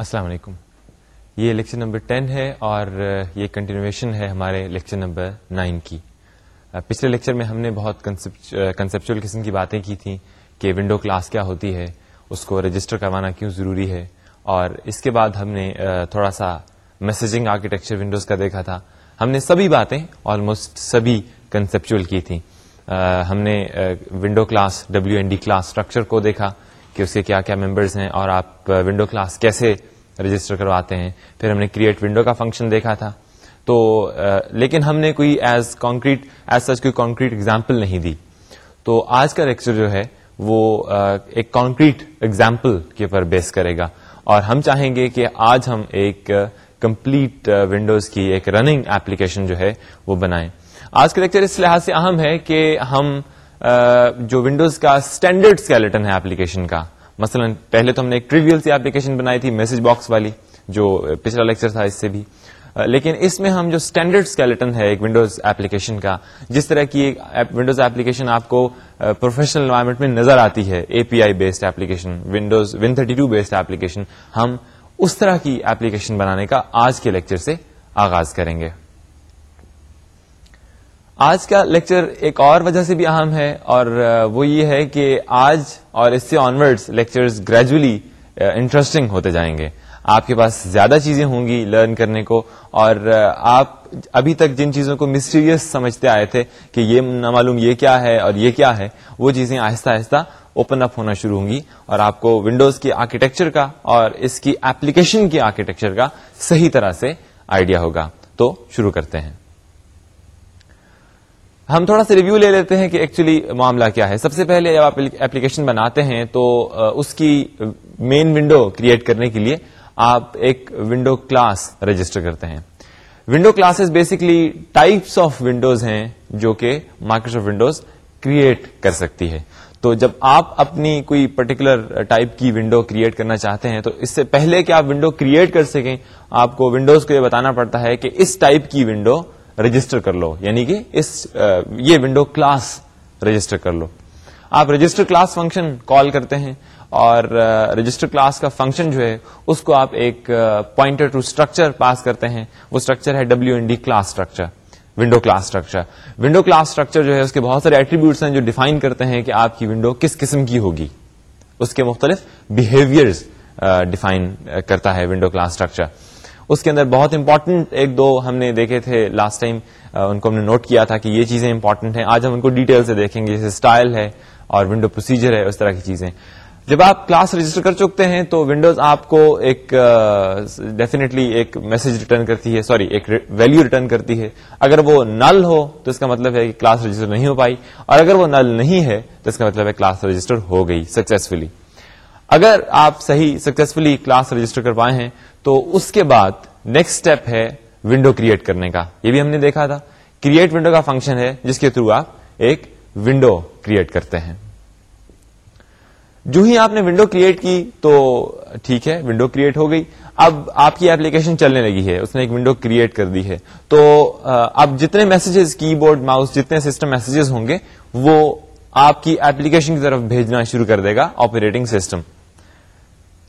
السلام علیکم۔ یہ لیکچر نمبر ٹین ہے اور یہ کنٹینویشن ہے ہمارے لیکچر نمبر نائن کی۔ پچھلے لیکچر میں ہم نے بہت کنسپچل قسم کی باتیں کی تھیں کہ ونڈو کلاس کیا ہوتی ہے، اس کو رجسٹر کروانا کیوں ضروری ہے۔ اور اس کے بعد ہم نے تھوڑا سا میسجنگ آرکیٹیکچر ونڈوز کا دیکھا تھا۔ ہم نے سبھی باتیں آلموسٹ سبھی کنسپچل کی تھیں۔ ہم نے window class W N D class structure کو دیکھا۔ کہ اس کے کیا کیا ممبرز ہیں اور آپ ونڈو کلاس کیسے رجسٹر کرواتے ہیں. پھر ہم نے کریٹ ونڈو کا فنکشن دیکھا تھا. تو لیکن ہم نے کوئی ایز کانکریٹ ایز سچ کوئی کانکریٹ اگزامپل نہیں دی. تو آج کا لیکچر جو ہے، وہ ایک کانکریٹ ایگزامپل کے اوپر بیس کرے گا. اور ہم چاہیں گے کہ آج ہم ایک کمپلیٹ ونڈوز کی ایک رننگ ایپلیکیشن جو ہے، وہ بنائیں. آج کا لیکچر اس لحاظ سے اہم ہے کہ ہم جو ونڈوز کا اسٹینڈرڈ اسکیلیٹن ہے ایپلیکیشن کا، مثلا پہلے تو ہم نے ایک ٹریویل سی ایپلیکیشن بنائی تھی، میسج باکس والی، جو پچھلا لیکچر تھا اس سے بھی۔ لیکن اس میں ہم جو اسٹینڈرڈ اسکیلیٹن ہے ایک ونڈوز ایپلیکیشن کا، جس طرح کی ونڈوز ایپلیکیشن آپ کو پروفیشنل انوائرمنٹ میں نظر آتی ہے A P I based application Windows, Win thirty two based application ہم اس طرح کی ایپلیکیشن بنانے کا آج کے لیکچر سے آغاز کریں گے۔ آج کا لیکچر ایک اور وجہ سے بھی اہم ہے اور وہ یہ ہے کہ آج اور اس سے آنورڈ لیکچرز گریجولی انٹرسٹنگ ہوتے جائیں گے۔ آپ کے پاس زیادہ چیزیں ہوں گی لرن کرنے کو اور آپ ابھی تک جن چیزوں کو مسٹیریس سمجھتے آئے تھے کہ یہ نہ معلوم یہ کیا ہے اور یہ کیا ہے، وہ چیزیں آہستہ آہستہ اوپن اپ ہونا شروع ہوں گی اور آپ کو ونڈوز کی آرکیٹیکچر کا اور اس کی ایپلیکیشن کی آرکیٹیکچر کا صحیح طرح سے آئیڈیا ہوگا۔ تو شروع کرتے ہیں۔ ہم تھوڑا سا ریویو لے لیتے ہیں کہ ایکچولی معاملہ کیا ہے۔ سب سے پہلے جب آپ اپلیکیشن بناتے ہیں تو اس کی مین ونڈو کریٹ کرنے کے لیے آپ ایک ونڈو کلاس رجسٹر کرتے ہیں۔ Window classes basically types of windows ہیں جو کہ مائکروسافٹ ونڈوز کریٹ کر سکتی ہے۔ تو جب آپ اپنی کوئی پرٹیکولر ٹائپ کی ونڈو کریٹ کرنا چاہتے ہیں تو اس سے پہلے کہ آپ ونڈو کریٹ کر سکیں، آپ کو ونڈوز کو یہ بتانا پڑتا ہے کہ اس ٹائپ کی ونڈو رجسٹر کر لو یعنی کہ اس یہ ونڈو کلاس رجسٹر کر لو آپ رجسٹر کلاس فنکشن کال کرتے ہیں اور رجسٹر کلاس کا فنکشن جو ہے اس کو آپ ایک پوائنٹر ٹو اسٹرکچر پاس کرتے ہیں وہ اسٹرکچر ہے W N D class structure window class structure window class structure جو ہے اس کے بہت سارے ایٹریبیوٹس ہیں جو ڈیفائن کرتے ہیں کہ آپ کی ونڈو کس قسم کی ہوگی اس کے مختلف بہیویئر ڈیفائن کرتا ہے ونڈو کلاس اسٹرکچر اس کے اندر بہت امپورٹنٹ ایک دو ہم نے دیکھے تھے لاسٹ ٹائم ان کو ہم نے نوٹ کیا تھا کہ یہ چیزیں امپورٹنٹ ہیں۔ آج ہم ان کو ڈیٹیل سے دیکھیں گے، جیسے اسٹائل ہے اور ونڈو پروسیجر ہے، اس طرح کی چیزیں۔ جب آپ کلاس رجسٹر کر چکتے ہیں تو ونڈوز آپ کو ایک ڈیفینیٹلی ایک میسج ریٹرن کرتی ہے سوری ایک ویلو ریٹرن کرتی ہے۔ اگر وہ نل ہو تو اس کا مطلب ہے کہ کلاس رجسٹر نہیں ہو پائی۔ اور اگر وہ نل نہیں ہے تو اس کا مطلب ہے کلاس رجسٹر ہو گئی سکسیسفلی اگر آپ صحیح سکسیسفلی کلاس رجسٹر کر پائے ہیں تو اس کے بعد نیکسٹ اسٹیپ ہے ونڈو کریٹ کرنے کا۔ یہ بھی ہم نے دیکھا تھا۔ کریٹ ونڈو کا فنکشن ہے جس کے تھرو آپ ایک ونڈو کریٹ کرتے ہیں۔ جو ہی آپ نے ونڈو کریٹ کی تو ٹھیک ہے ونڈو کریٹ ہو گئی۔ اب آپ کی ایپلیکیشن چلنے لگی ہے، اس نے ایک ونڈو کریٹ کر دی ہے۔ تو اب جتنے میسجز کی بورڈ ماؤس جتنے سسٹم میسجز ہوں گے، وہ آپ کی ایپلیکیشن کی طرف بھیجنا شروع کر دے گا آپریٹنگ سسٹم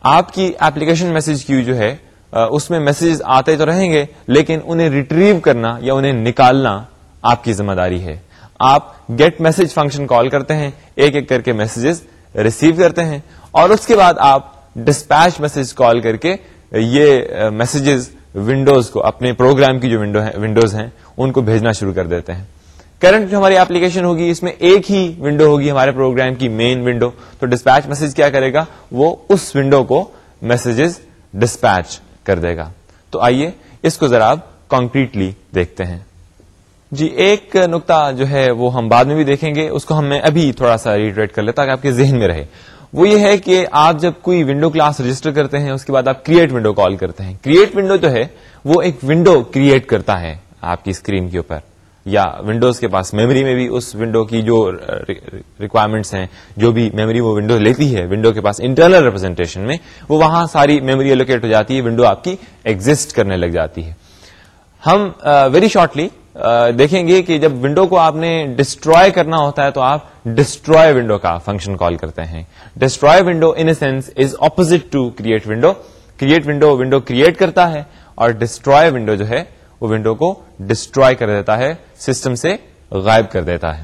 آپ کی ایپلیکیشن میسج کیو جو ہے اس میں میسجز آتے تو رہیں گے، لیکن انہیں ریٹریو کرنا یا انہیں نکالنا آپ کی ذمہ داری ہے۔ آپ گیٹ میسج فنکشن کال کرتے ہیں، ایک ایک کر کے میسجز ریسیو کرتے ہیں، اور اس کے بعد آپ ڈسپیچ میسج کال کر کے یہ میسجز ونڈوز کو، اپنے پروگرام کی جو ونڈوز ہیں، ان کو بھیجنا شروع کر دیتے ہیں۔ کرنٹ جو ہماری اپلیکیشن ہوگی، اس میں ایک ہی ونڈو ہوگی ہمارے پروگرام کی مین ونڈو تو ڈسپیچ میسج کیا کرے گا؟ وہ اس ونڈو کو میسجز ڈسپیچ کر دے گا. تو آئیے اس کو ذرا کانکریٹلی دیکھتے ہیں. جی ایک نقطہ جو ہے وہ ہم بعد میں بھی دیکھیں گے، اس کو ہم میں ابھی تھوڑا سا ریٹریٹ کر لیتا کہ آپ کے ذہن میں رہے. وہ یہ ہے کہ آپ جب کوئی ونڈو کلاس رجسٹر کرتے ہیں، اس کے بعد آپ کریٹ ونڈو کال کرتے ہیں. کریٹ ونڈو جو ہے، وہ ایک ونڈو کریٹ کرتا ہے آپ کی اسکرین کے اوپر. یا ونڈوز کے پاس میموری میں بھی اس ونڈو کی جو uh, ریکوائرمنٹس ہیں، جو بھی میموری وہ ونڈو لیتی ہے ونڈو کے پاس انٹرنل ریپرزینٹیشن میں، وہ وہاں ساری میموری ایلوکیٹ ہو جاتی ہے ونڈو آپ کی ایگزٹ کرنے لگ جاتی ہے۔ ہم uh, ویری شارٹلی uh, دیکھیں گے کہ جب ونڈو کو آپ نے ڈسٹروائے کرنا ہوتا ہے تو آپ ڈسٹروائے ونڈو کا فنکشن کال کرتے ہیں۔ Destroy window in sense is opposite to create window create window window create کرتا ہے اور ڈسٹروائے ونڈو جو ہے وہ ونڈو کو ڈسٹروائے کر دیتا ہے سسٹم سے غائب کر دیتا ہے۔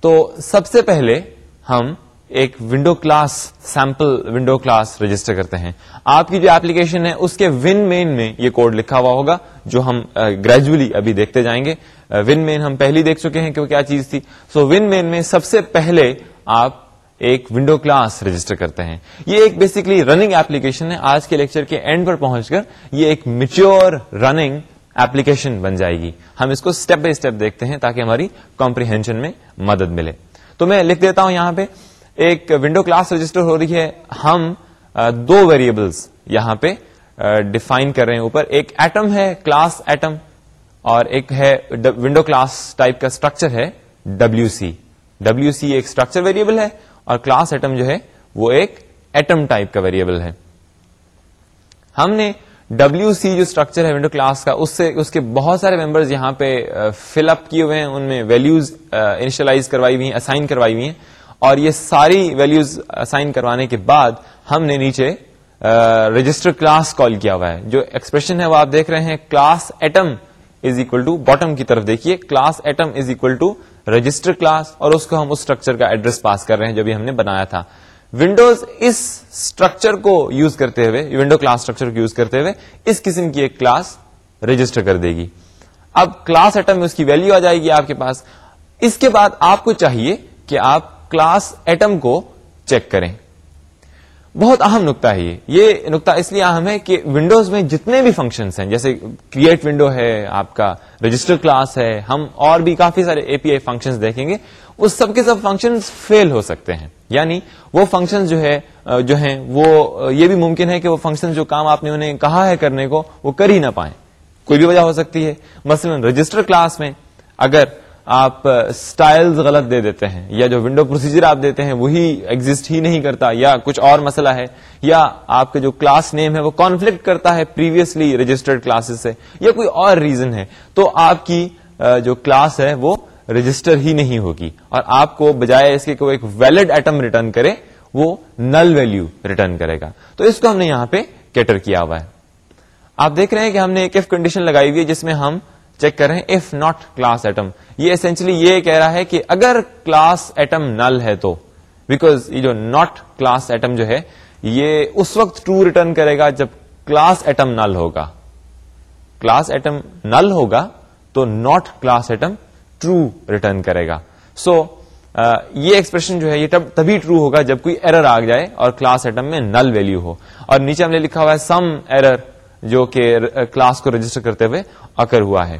تو سب سے پہلے ہم ایک window class sample window class register کرتے ہیں۔ آپ کی جو ایپلیکیشن ہے، اس کے ون مین میں یہ کوڈ لکھا ہوا ہوگا، جو ہم گریجولی ابھی دیکھتے جائیں گے۔ ون مین ہم پہلی دیکھ چکے ہیں کہ وہ کیا چیز تھی۔ سو ون مین میں سب سے پہلے آپ ایک ونڈو کلاس رجسٹر کرتے ہیں۔ یہ ایک بیسکلی رننگ ایپلیکیشن ہے۔ آج کے لیکچر کے اینڈ پر پہنچ کر یہ ایک میچور رننگ ایپلیکیشن بن جائے گی ہم اس کو اسٹیپ بائی اسٹیپ دیکھتے ہیں تاکہ ہماری کمپریہنشن میں مدد ملے۔ تو میں لکھ دیتا ہوں یہاں پہ، ایک ونڈو کلاس رجسٹر ہو رہی ہے۔ ہم دو ویریبلس یہاں پہ ڈیفائن کر رہے ہیں اوپر۔ ایک ایٹم ہے کلاس ایٹم اور ایک ہے ونڈو کلاس ٹائپ کا اسٹرکچر ہے ڈبلو سی ڈبلو سی ایک اسٹرکچر ویریبل ہے، اور کلاس ایٹم جو ہے وہ ایک ایٹم ٹائپ کا ویریبل ہے۔ ہم نے ڈبلو سی جو اسٹرکچر ہے ونڈو کلاس کا، اس سے اس کے بہت سارے ممبرز یہاں پہ فل اپ کیے ہوئے ہیں، ان میں ویلوز انیشلائز کروائی ہوئی ہیں اسائن کروائی ہوئی ہیں۔ اور یہ ساری ویلوز اسائن کروانے کے بعد ہم نے نیچے رجسٹر کلاس کال کیا ہوا ہے۔ جو ایکسپریشن ہے وہ آپ دیکھ رہے ہیں class atom is equal to bottom کی طرف دیکھیے۔ Class atom is equal to register class اور اس کو ہم اس اسٹرکچر کا ایڈریس پاس کر رہے ہیں جو بھی ہم نے بنایا تھا۔ ونڈوز اس اسٹرکچر کو یوز کرتے ہوئے ونڈو کلاس اسٹرکچر کو یوز کرتے ہوئے اس قسم کی ایک کلاس رجسٹر کر دے گی۔ اب کلاس ایٹم میں اس کی ویلو آ جائے گی آپ کے پاس۔ اس کے بعد آپ کو چاہیے کہ آپ کلاس ایٹم کو چیک کریں۔ بہت اہم نقطہ ہے یہ۔ یہ نقطہ اس لیے اہم ہے کہ ونڈوز میں جتنے بھی فنکشنز ہیں، جیسے کریٹ ونڈو ہے، آپ کا رجسٹر کلاس ہے، ہم اور بھی کافی سارے اے پی آئی فنکشن دیکھیں گے، اس سب کے سب فنکشن فیل ہو سکتے ہیں۔ یعنی وہ فنکشن جو ہے، جو ہیں، وہ، یہ بھی ممکن ہے کہ وہ فنکشن جو کام آپ نے انہیں کہا ہے کرنے کو، وہ کر ہی نہ پائیں۔ کوئی بھی وجہ ہو سکتی ہے۔ مثلا رجسٹر کلاس میں اگر آپ سٹائلز غلط دے دیتے ہیں یا جو ونڈو پروسیجر آپ دیتے ہیں وہی ایگزٹ ہی نہیں کرتا یا کچھ اور مسئلہ ہے یا آپ کا جو کلاس نیم ہے وہ کانفلکٹ کرتا ہے پریویسلی رجسٹرڈ کلاسز سے یا کوئی اور ریزن ہے تو آپ کی جو کلاس ہے وہ رجسٹر ہی نہیں ہوگی اور آپ کو بجائے اس کے کوئی ایک ویلڈ ایٹم ریٹرن کرے وہ نل ویلو ریٹرن کرے گا۔ تو اس کو ہم نے یہاں پہ کیٹر کیا ہوا ہے۔ آپ دیکھ رہے ہیں کہ ہم نے ایک ایف کنڈیشن لگائی ہوئی ہے جس میں ہم چیک کر رہے ہیں اف ناٹ کلاس ایٹم یہ اسینچلی یہ کہہ رہا ہے کہ اگر کلاس ایٹم نل ہے تو بیکاز یہ جو ناٹ کلاس ایٹم جو ہے یہ اس وقت ٹرو ریٹرن کرے گا جب کلاس ایٹم نل ہوگا۔ کلاس ایٹم نل ہوگا تو not class atom true return کرے گا۔ سو so, یہ ایکسپریشن جو ہے یہ تبھی ٹرو ہوگا جب کوئی ایرر آ جائے اور کلاس ایٹم میں نل ویلو ہو۔ اور نیچے ہم نے لکھا ہوا ہے سم ایرر جو کہ کلاس کو رجسٹر کرتے ہوئے۔ اکر ہوا ہے۔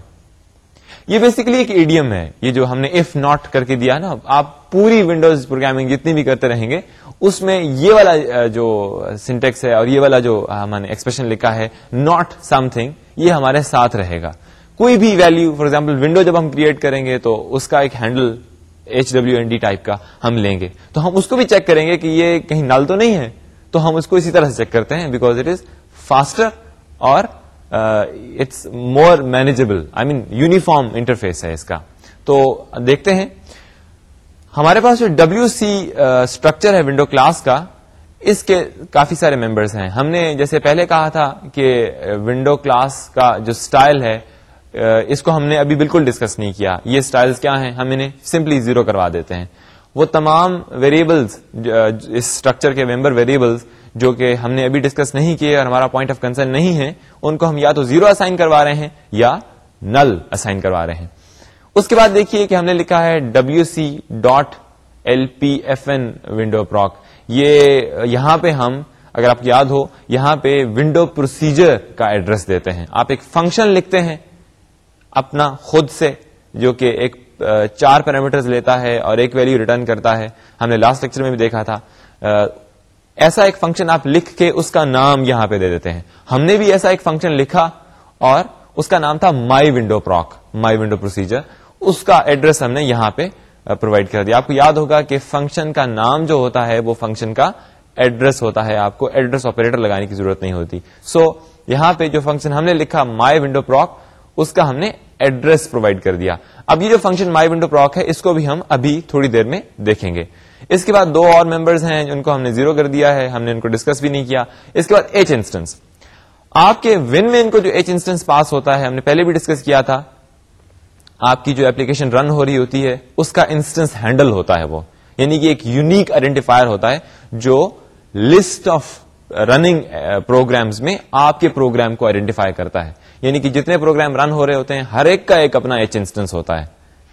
یہ بیسکلی ایک ایڈیم ہے۔ یہ جو ہم نے اف ناٹ کر کے دیا نا، آپ پوری ونڈوز پروگرامنگ جتنی بھی کرتے رہیں گے، اس میں یہ والا جو سنٹیکس ہے اور یہ والا جو ہم نے ایکسپریشن لکھا ہے ناٹ سم تھنگ یہ ہمارے ساتھ رہے گا۔ کوئی بھی ویلو فار ایگزامپل ونڈو جب ہم کریٹ کریں گے تو اس کا ایک handle H W N D type کا ہم لیں گے۔ تو ہم اس کو بھی چیک کریں گے کہ یہ کہیں نل تو نہیں ہے۔ تو ہم اس کو اسی طرح سے چیک کرتے ہیں بیکاز اٹ از فاسٹر اور it's more manageable I mean uniform interface ہے اس کا. تو دیکھتے ہیں. ہمارے پاس جو ڈبلو سی اسٹرکچر ہے ونڈو کلاس کا، اس کے کافی سارے ممبرس ہیں. ہم نے جیسے پہلے کہا تھا کہ uh, ونڈو کلاس کا جو اسٹائل ہے uh, اس کو ہم نے ابھی بالکل ڈسکس نہیں کیا. یہ اسٹائل کیا ہیں؟ ہم انہیں سمپلی زیرو کروا دیتے ہیں. وہ تمام ویریبلس uh, اس اسٹرکچر کے ممبر ویریبلس جو کہ ہم نے ابھی ڈسکس نہیں کیے اور ہمارا پوائنٹ آف کنسرن نہیں ہے، ان کو ہم یا تو زیرو اسائن کروا رہے ہیں یا نل اسائن کروا رہے ہیں۔ اس کے بعد دیکھیے کہ ہم نے لکھا ہے W C dot L P F N window proc یہ یہاں پہ ہم، اگر آپ یاد ہو، یہاں پہ ونڈو پروسیجر کا ایڈریس دیتے ہیں۔ آپ ایک فنکشن لکھتے ہیں اپنا خود سے، جو کہ ایک چار پیرامیٹر لیتا ہے اور ایک ویلو ریٹرن کرتا ہے۔ ہم نے لاسٹ لیکچر میں بھی دیکھا تھا۔ ایسا ایک فنکشن آپ لکھ کے اس کا نام یہاں پہ دے دیتے ہیں۔ ہم نے بھی ایسا ایک فنکشن لکھا اور اس کا نام تھا my window proc my window procedure اس کا ایڈریس ہم نے یہاں پہ پرووائڈ کر دیا۔ آپ کو یاد ہوگا کہ فنکشن کا نام جو ہوتا ہے وہ فنکشن کا ایڈریس ہوتا ہے۔ آپ کو ایڈریس آپریٹر لگانے کی ضرورت نہیں ہوتی۔ سو so, یہاں پہ جو فنکشن ہم نے لکھا مائی ونڈو پروک اس کا ہم نے ایڈریس پرووائڈ کر دیا۔ اب یہ جو فنکشن مائی ونڈو پروک ہے اس کو بھی ہم ابھی تھوڑی دیر میں دیکھیں گے۔ اس کے بعد دو اور ممبرز ہیں ان کو ہم نے زیرو کر دیا ہے، ہم نے ان کو ڈسکس بھی نہیں کیا۔ اس کے بعد ایچ انسٹنس آپ کے ون میں ان کو جو ایچ انسٹنس پاس ہوتا ہے، ہم نے پہلے بھی ڈسکس کیا تھا۔ آپ کی جو اپلیکیشن رن ہو رہی ہوتی ہے، اس کا انسٹنس ہینڈل ہوتا ہے وہ۔ یعنی کہ ایک یونیک آئیڈینٹیفائر ہوتا ہے جو لسٹ آف رننگ پروگرامز میں آپ کے پروگرام کو آئیڈینٹیفائی کرتا ہے۔ یعنی کہ جتنے پروگرام رن ہو رہے ہوتے ہیں، ہر ایک کا ایک اپنا ایچ انسٹنس ہوتا ہے۔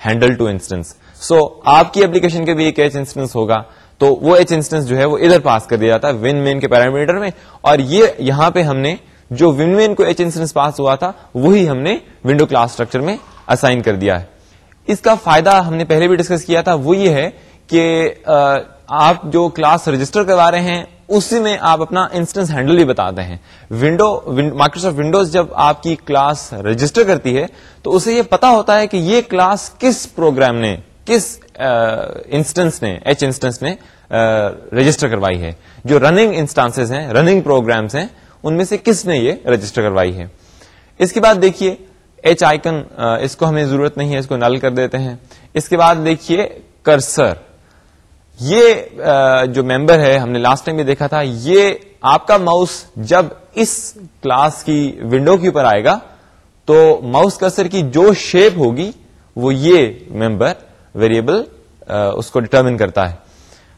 ہینڈل ٹو انسٹنس سو آپ کی اپلیکیشن کے بھی ایک ایچ انسٹنس ہوگا، تو وہ ایچ انسٹنس جو ہے وہ ادھر پاس کر دیا جاتا ہے ون مین کے پیرامیٹر میں، اور یہ یہاں پہ ہم نے جو ون مین کو ایچ انسٹنس پاس ہوا تھا، وہی ہم نے ونڈو کلاس اسٹرکچر میں اسائن کر دیا ہے۔ اس کا فائدہ ہم نے پہلے بھی ڈسکس کیا تھا، وہ یہ ہے کہ آپ جو کلاس رجسٹر کروا رہے ہیں، اسی میں آپ اپنا انسٹنس ہینڈل بھی بتاتے ہیں۔ ونڈو مائکروسافٹ ونڈوز جب آپ کی کلاس رجسٹر کرتی ہے، تو اسے یہ پتا ہوتا ہے کہ یہ کلاس کس پروگرام نے کس انسٹنس نے ایچ انسٹنس نے رجسٹر کروائی ہے؟ جو رننگ انسٹانس ہیں رننگ پروگرامس ہیں، ان میں سے کس نے یہ رجسٹر کروائی ہے؟ اس کے بعد دیکھیے ایچ آئکن اس کو ہمیں ضرورت نہیں ہے، اس کو نل کر دیتے ہیں۔ اس کے بعد دیکھیے کرسر یہ جو ممبر ہے، ہم نے لاسٹ ٹائم بھی دیکھا تھا، یہ آپ کا ماؤس جب اس کلاس کی ونڈو کے اوپر آئے گا، تو ماؤس کرسر کی جو شیپ ہوگی، وہ یہ ممبر ویریبل uh, اس کو ڈٹرمن کرتا ہے۔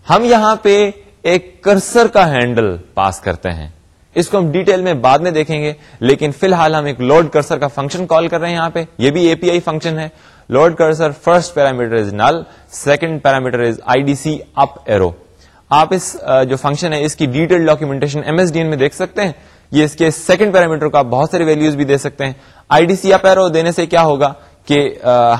ہم یہاں پہ ایک کرسر کا ہینڈل پاس کرتے ہیں۔ اس کو ہم ڈیٹیل میں بعد میں دیکھیں گے، لیکن فی الحال ہم ایک لوڈ کرسر کا فنکشن کال کر رہے ہیں یہاں پہ۔ یہ بھی اے پی آئی فنکشن ہے۔ Load cursor first parameter is null second parameter is I D C up arrow آپ اس uh, جو فنکشن ہے، اس کی detail documentation M S D N میں دیکھ سکتے ہیں۔ یہ اس کے سیکنڈ پیرامیٹر کو آپ بہت ساری ویلوز بھی دے سکتے ہیں۔ آئی ڈی سی اپ ایرو دینے سے کیا ہوگا؟ کہ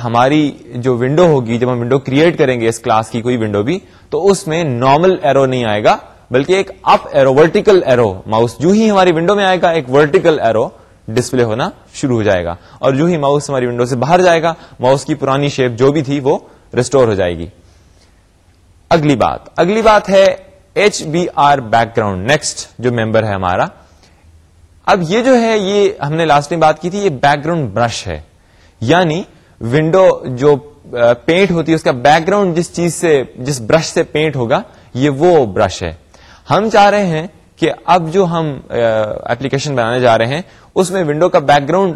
ہماری جو ونڈو ہوگی، جب ہم ونڈو کریٹ کریں گے اس کلاس کی کوئی ونڈو بھی، تو اس میں نارمل ایرو نہیں آئے گا، بلکہ ایک up arrow vertical arrow mouse جو ہی ہماری ونڈو میں آئے گا، ایک ورٹیکل ایرو ڈسپلے ہونا شروع ہو جائے گا، اور جو ہی ماؤس ہماری ونڈو سے باہر جائے گا ماؤس کی پرانی شیپ جو بھی تھی وہ ریسٹور ہو جائے گی. اگلی بات. اگلی بات ہے H B R background next جو ممبر ہے ہمارا. اب یہ جو ہے، یہ ہم نے لاسٹ میں بات کی تھی، یہ بیک گراؤنڈ برش ہے. یعنی ونڈو جو پینٹ ہوتی ہے، اس کا بیک گراؤنڈ جس چیز سے، جس برش سے پینٹ ہوگا، یہ وہ برش ہے۔ ہم چاہ رہے ہیں کہ اب جو ہم ایپلیکیشن بنانے جا رہے ہیں، اس میں ونڈو کا بیک گراؤنڈ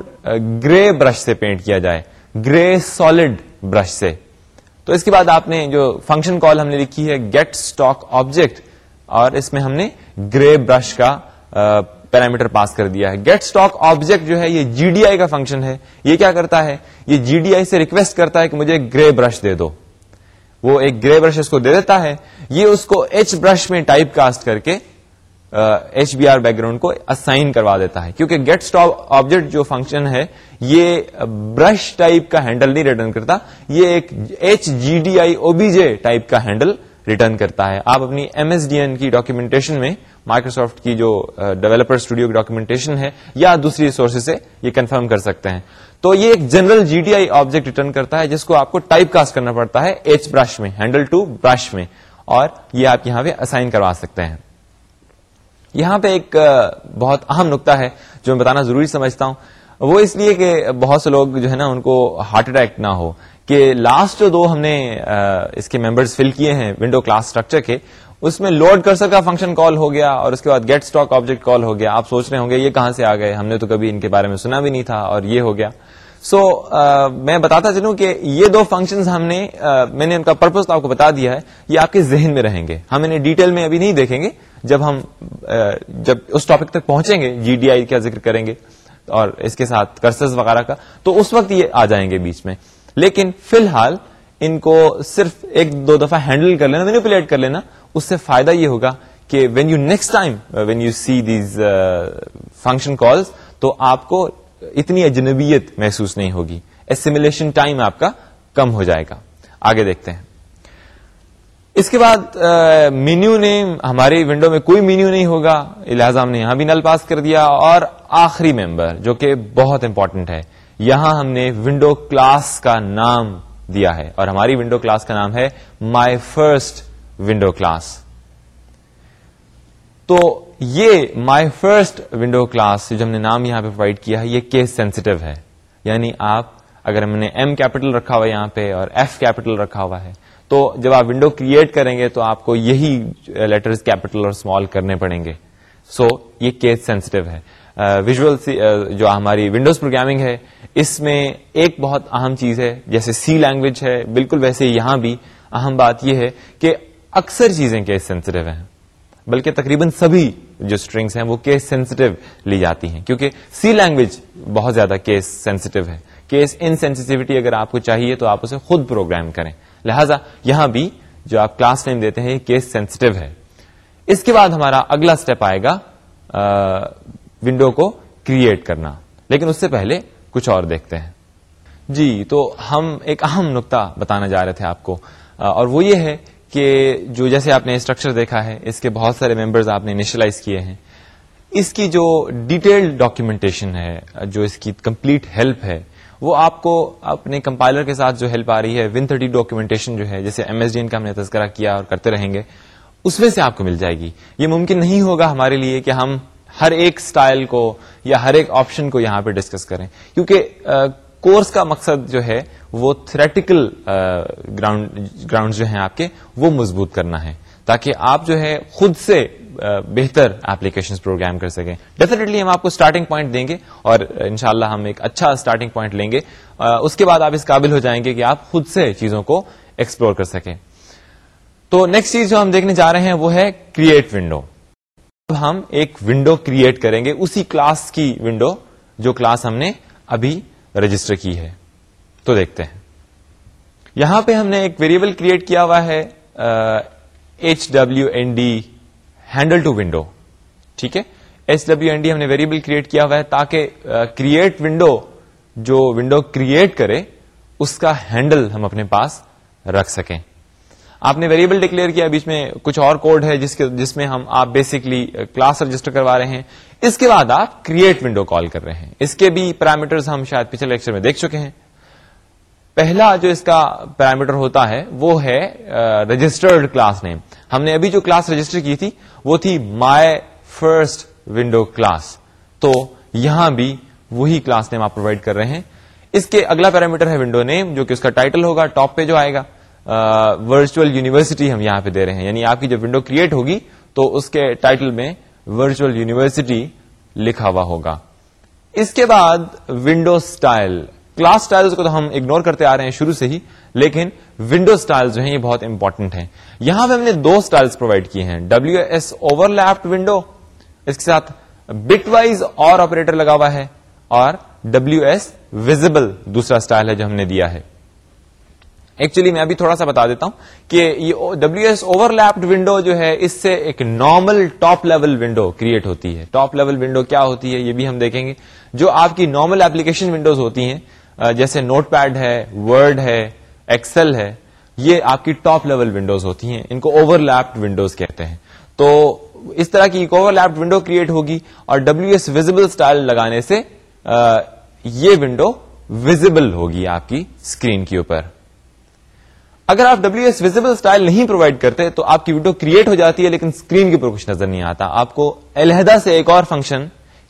گرے برش سے پینٹ کیا جائے۔ گرے سالڈ برش سے۔ تو اس کے بعد آپ نے جو فنکشن کال ہم نے لکھی ہے گیٹ اسٹاک آبجیکٹ اور اس میں ہم نے گرے برش کا پیرامیٹر پاس کر دیا ہے۔ گیٹ اسٹاک آبجیکٹ جو ہے، یہ جی ڈی آئی کا فنکشن ہے۔ یہ کیا کرتا ہے؟ یہ جی ڈی آئی سے ریکویسٹ کرتا ہے کہ مجھے گرے برش دے دو۔ وہ ایک گرے برش اس کو دے دیتا ہے۔ یہ اس کو ایچ برش میں ٹائپ کاسٹ کر کے H B R back ground کو اسائن کروا دیتا ہے۔ کیونکہ گیٹ اسٹاپ آبجیکٹ جو فنکشن ہے، یہ برش ٹائپ کا ہینڈل نہیں ریٹرن کرتا۔ یہ ایک H G D I O B J type کا ہینڈل ریٹرن کرتا ہے۔ آپ اپنی ایم ایس ڈی این کی ڈاکیومنٹیشن میں مائکروسافٹ کی جو ڈیولپر اسٹوڈیو کی ڈاکیومنٹیشن ہے یا دوسری سورسز سے یہ کنفرم کر سکتے ہیں۔ تو یہ ایک general G D I object return کرتا ہے جس کو آپ کو ٹائپ کاسٹ کرنا پڑتا ہے ایچ برش میں ہینڈل ٹو برش میں، اور یہ آپ یہاں پہ اسائن کروا سکتے ہیں۔ یہاں پہ ایک بہت اہم نقطہ ہے جو میں بتانا ضروری سمجھتا ہوں۔ وہ اس لیے کہ بہت سے لوگ جو ہے نا ان کو ہارٹ اٹیک نہ ہو۔ کہ لاسٹ جو دو ہم نے اس کے ممبرز فل کیے ہیں ونڈو کلاس اسٹرکچر کے اس میں لوڈ کرسر کا فنکشن کال ہو گیا اور اس کے بعد گیٹ اسٹاک آبجیکٹ کال ہو گیا۔ آپ سوچ رہے ہوں گے یہ کہاں سے آ گئے؟ ہم نے تو کبھی ان کے بارے میں سنا بھی نہیں تھا اور یہ ہو گیا۔ سو so, میں بتاتا چلوں کہ یہ دو فنکشن ہم نے میں نے ان کا پرپز تو آپ کو بتا دیا ہے یہ آپ کے ذہن میں رہیں گے۔ ہم انہیں ڈیٹیل میں ابھی نہیں دیکھیں گے۔ جب ہم جب اس ٹاپک تک پہنچیں گے جی ڈی آئی کا ذکر کریں گے اور اس کے ساتھ کرسز وغیرہ کا تو اس وقت یہ آ جائیں گے بیچ میں۔ لیکن فی الحال ان کو صرف ایک دو دفعہ ہینڈل کر لینا، مینیپولیٹ کر لینا، اس سے فائدہ یہ ہوگا کہ when you next time when you see these function calls تو آپ کو اتنی اجنبیت محسوس نہیں ہوگی۔ ایسیملیشن ٹائم آپ کا کم ہو جائے گا۔ آگے دیکھتے ہیں۔ اس کے بعد uh, مینیو نے ہماری ونڈو میں کوئی مینیو نہیں ہوگا۔ لہٰذا ہم نے یہاں بھی نل پاس کر دیا۔ اور آخری ممبر جو کہ بہت امپورٹنٹ ہے۔ یہاں ہم نے ونڈو کلاس کا نام دیا ہے اور ہماری ونڈو کلاس کا نام ہے مائی فرسٹ ونڈو کلاس۔ تو یہ مائی فرسٹ ونڈو کلاس جو ہم نے نام یہاں پہ پرووائڈ کیا ہے یہ کیس سینسٹو ہے۔ یعنی آپ اگر ہم نے ایم کیپٹل رکھا ہوا ہے یہاں پہ اور ایف کیپٹل رکھا ہوا ہے تو جب آپ ونڈو کریٹ کریں گے تو آپ کو یہی لیٹرز کیپٹل اور اسمال کرنے پڑیں گے۔ سو so, یہ کیس سینسٹو ہے۔ ویژل جو ہماری ونڈوز پروگرامنگ ہے، اس میں ایک بہت اہم چیز ہے، جیسے سی لینگویج ہے، بالکل ویسے یہاں بھی اہم بات یہ ہے کہ اکثر چیزیں کیس سینسٹو ہیں، بلکہ تقریباً سبھی جو اسٹرنگس ہیں وہ کیس سینسٹو لی جاتی ہیں، کیونکہ سی لینگویج بہت زیادہ کیس سینسٹو ہے۔ کیس ان سینسٹیوٹی اگر آپ کو چاہیے تو آپ اسے خود پروگرام کریں۔ لہذا یہاں بھی جو آپ کلاس نیم دیتے ہیں کیس سینسٹو ہے۔ اس کے بعد ہمارا اگلا اسٹیپ آئے گا ونڈو کو کریٹ کرنا۔ لیکن اس سے پہلے کچھ اور دیکھتے ہیں۔ جی تو ہم ایک اہم نقطہ بتانا جا رہے تھے آپ کو۔ اور وہ یہ ہے کہ جو جیسے آپ نے اسٹرکچر دیکھا ہے، اس کے بہت سارے ممبرز آپ نے انیشلائز کیے ہیں۔ اس کی جو ڈیٹیلڈ ڈاکیومنٹیشن ہے، جو اس کی کمپلیٹ ہیلپ ہے، وہ آپ کو اپنے کمپائلر کے ساتھ جو ہیلپ آ رہی ہے ون تھرٹی ڈاکیومنٹیشن جو ہے، جیسے ایم ایس ڈی ان کا ہم نے تذکرہ کیا اور کرتے رہیں گے، اس میں سے آپ کو مل جائے گی۔ یہ ممکن نہیں ہوگا ہمارے لیے کہ ہم ہر ایک سٹائل کو یا ہر ایک آپشن کو یہاں پہ ڈسکس کریں۔ کیونکہ کورس کا مقصد جو ہے، وہ تھریٹیکل گراؤنڈ جو ہیں آپ کے، وہ مضبوط کرنا ہے۔ تاکہ آپ جو ہے، خود سے بہتر ایپلیکیشن پروگرام کر سکیں۔ ڈیفینیٹلی ہم آپ کو اسٹارٹنگ پوائنٹ دیں گے اور انشاءاللہ ہم ایک اچھا اسٹارٹنگ پوائنٹ لیں گے۔ اس کے بعد آپ اس قابل ہو جائیں گے کہ آپ خود سے چیزوں کو ایکسپلور کر سکیں۔ تو نیکسٹ چیز جو ہم دیکھنے جا رہے ہیں، وہ ہے کریٹ ونڈو اب ہم ایک ونڈو کریٹ کریں گے، اسی کلاس کی ونڈو جو کلاس ہم نے ابھی رجسٹر کی ہے۔ تو دیکھتے ہیں۔ یہاں پہ ہم نے ایک ویریبل کریٹ کیا ہوا ہے H W N D handle to window ٹھیک ہے؟ ایچ ڈبلو این ڈی ہم نے ویریبل کریٹ کیا ہوا ہے تاکہ کریٹ ونڈو جو ونڈو کریٹ کرے، اس کا ہینڈل ہم اپنے پاس رکھ سکیں۔ آپ نے ویریبل ڈکلیئر کیا، بیچ میں کچھ اور کوڈ ہے جس کے جس میں ہم آپ بیسکلی کلاس رجسٹر کروا رہے ہیں۔ اس کے بعد آپ کریٹ ونڈو کال کر رہے ہیں۔ اس کے بھی پیرامیٹر ہم شاید پچھلے لیکچر میں دیکھ چکے ہیں۔ پہلا جو اس کا پیرامیٹر ہوتا ہے وہ ہے رجسٹرڈ کلاس نیم ہم نے ابھی جو کلاس رجسٹر کی تھی وہ تھی مائی فرسٹ ونڈو کلاس تو یہاں بھی وہی کلاس نیم آپ پرووائڈ کر رہے ہیں۔ اس کے اگلا پیرامیٹر ہے ونڈو نیم جو کہ اس کا ٹائٹل ہوگا ٹاپ پہ جو آئے گا۔ ورچوئل یونیورسٹی ہم یہاں پہ دے رہے ہیں۔ یعنی آپ کی جو ونڈو کریٹ ہوگی تو اس کے ٹائٹل میں ورچوئل یونیورسٹی لکھا ہوا ہوگا۔ اس کے بعد ونڈو اسٹائل کلاس اسٹائل کو تو ہم اگنور کرتے آ رہے ہیں شروع سے ہی، لیکن ونڈو اسٹائل جو ہیں یہ بہت امپورٹنٹ ہیں۔ یہاں پہ ہم نے دو اسٹائل پرووائڈ کیے ہیں۔ W S overlapped window اس کے ساتھ بٹ وائز اور آپریٹر لگا ہوا ہے، اور ڈبلو ایس ویزبل دوسرا اسٹائل ہے جو ہم نے دیا ہے۔ ایکچولی میں ابھی تھوڑا سا بتا دیتا ہوں کہ یہ W S overlapped window جو ہے، اس سے ایک normal top level window create ہوتی ہے۔ ٹاپ لیول ونڈو کیا ہوتی ہے، یہ بھی ہم دیکھیں گے۔ جو آپ کی نارمل ایپلیکیشن ونڈوز ہوتی ہیں جیسے نوٹ پیڈ ہے ورڈ ہے ایکسل ہے، یہ آپ کی ٹاپ لیول ونڈوز ہوتی ہیں۔ ان کو اوور لیپڈ ونڈوز کہتے ہیں۔ تو اس طرح کی ایک اوور لیپڈ ونڈو کریٹ ہوگی اور ڈبلو ایس ویزبل اسٹائل لگانے سے یہ ونڈو ویزبل ہوگی آپ کی اسکرین کے اوپر۔ اگر آپ ڈبلو ایس ویزبل اسٹائل نہیں پرووائڈ کرتے، تو آپ کی ویڈیو کریٹ ہو جاتی ہے، لیکن اسکرین کے اوپر کچھ نظر نہیں آتا. آپ کو علیحدہ سے ایک اور فنکشن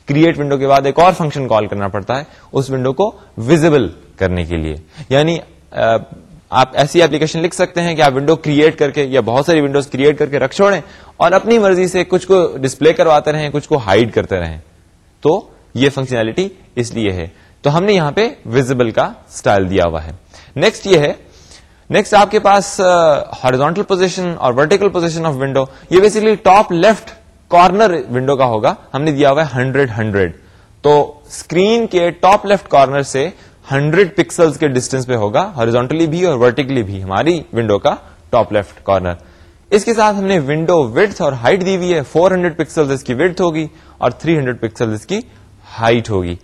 کریٹ ونڈو کے بعد ایک اور فنکشن کال کرنا پڑتا ہے، اس ونڈو کو ویزبل کرنے کے لیے. یعنی آپ ایسی ایپلیکیشن لکھ سکتے ہیں کہ آپ ونڈو کریٹ کر کے یا بہت ساری ونڈوز کریٹ کر کے رکھ چھوڑیں اور اپنی مرضی سے کچھ کو ڈسپلے کرواتے رہیں، کچھ کو ہائڈ کرتے رہیں. تو یہ فنکشنلٹی اس لیے ہے. تو ہم نے یہاں پہ ویزبل کا اسٹائل دیا ہوا ہے. نیکسٹ یہ ہے نیکسٹ آپ کے پاس ہارزونٹل پوزیشن اور ورٹیکل پوزیشن آف ونڈو یہ basically top left corner window کا ہوگا ہم نے دیا ہوا ہے ہنڈریڈ ہنڈریڈ تو اسکرین کے ٹاپ لیفٹ کارنر سے ہنڈریڈ پکسل کے ڈسٹینس پہ ہوگا ہارزونٹلی بھی اور ورٹیکلی بھی ہماری ونڈو کا ٹاپ لیفٹ کارنر اس کے ساتھ ہم نے ونڈو وڈ اور ہائٹ دی ہوئی ہے فور ہنڈریڈ پکسل اس کی وڈ ہوگی اور تھری ہنڈریڈ پکسل اس کی ہائٹ ہوگی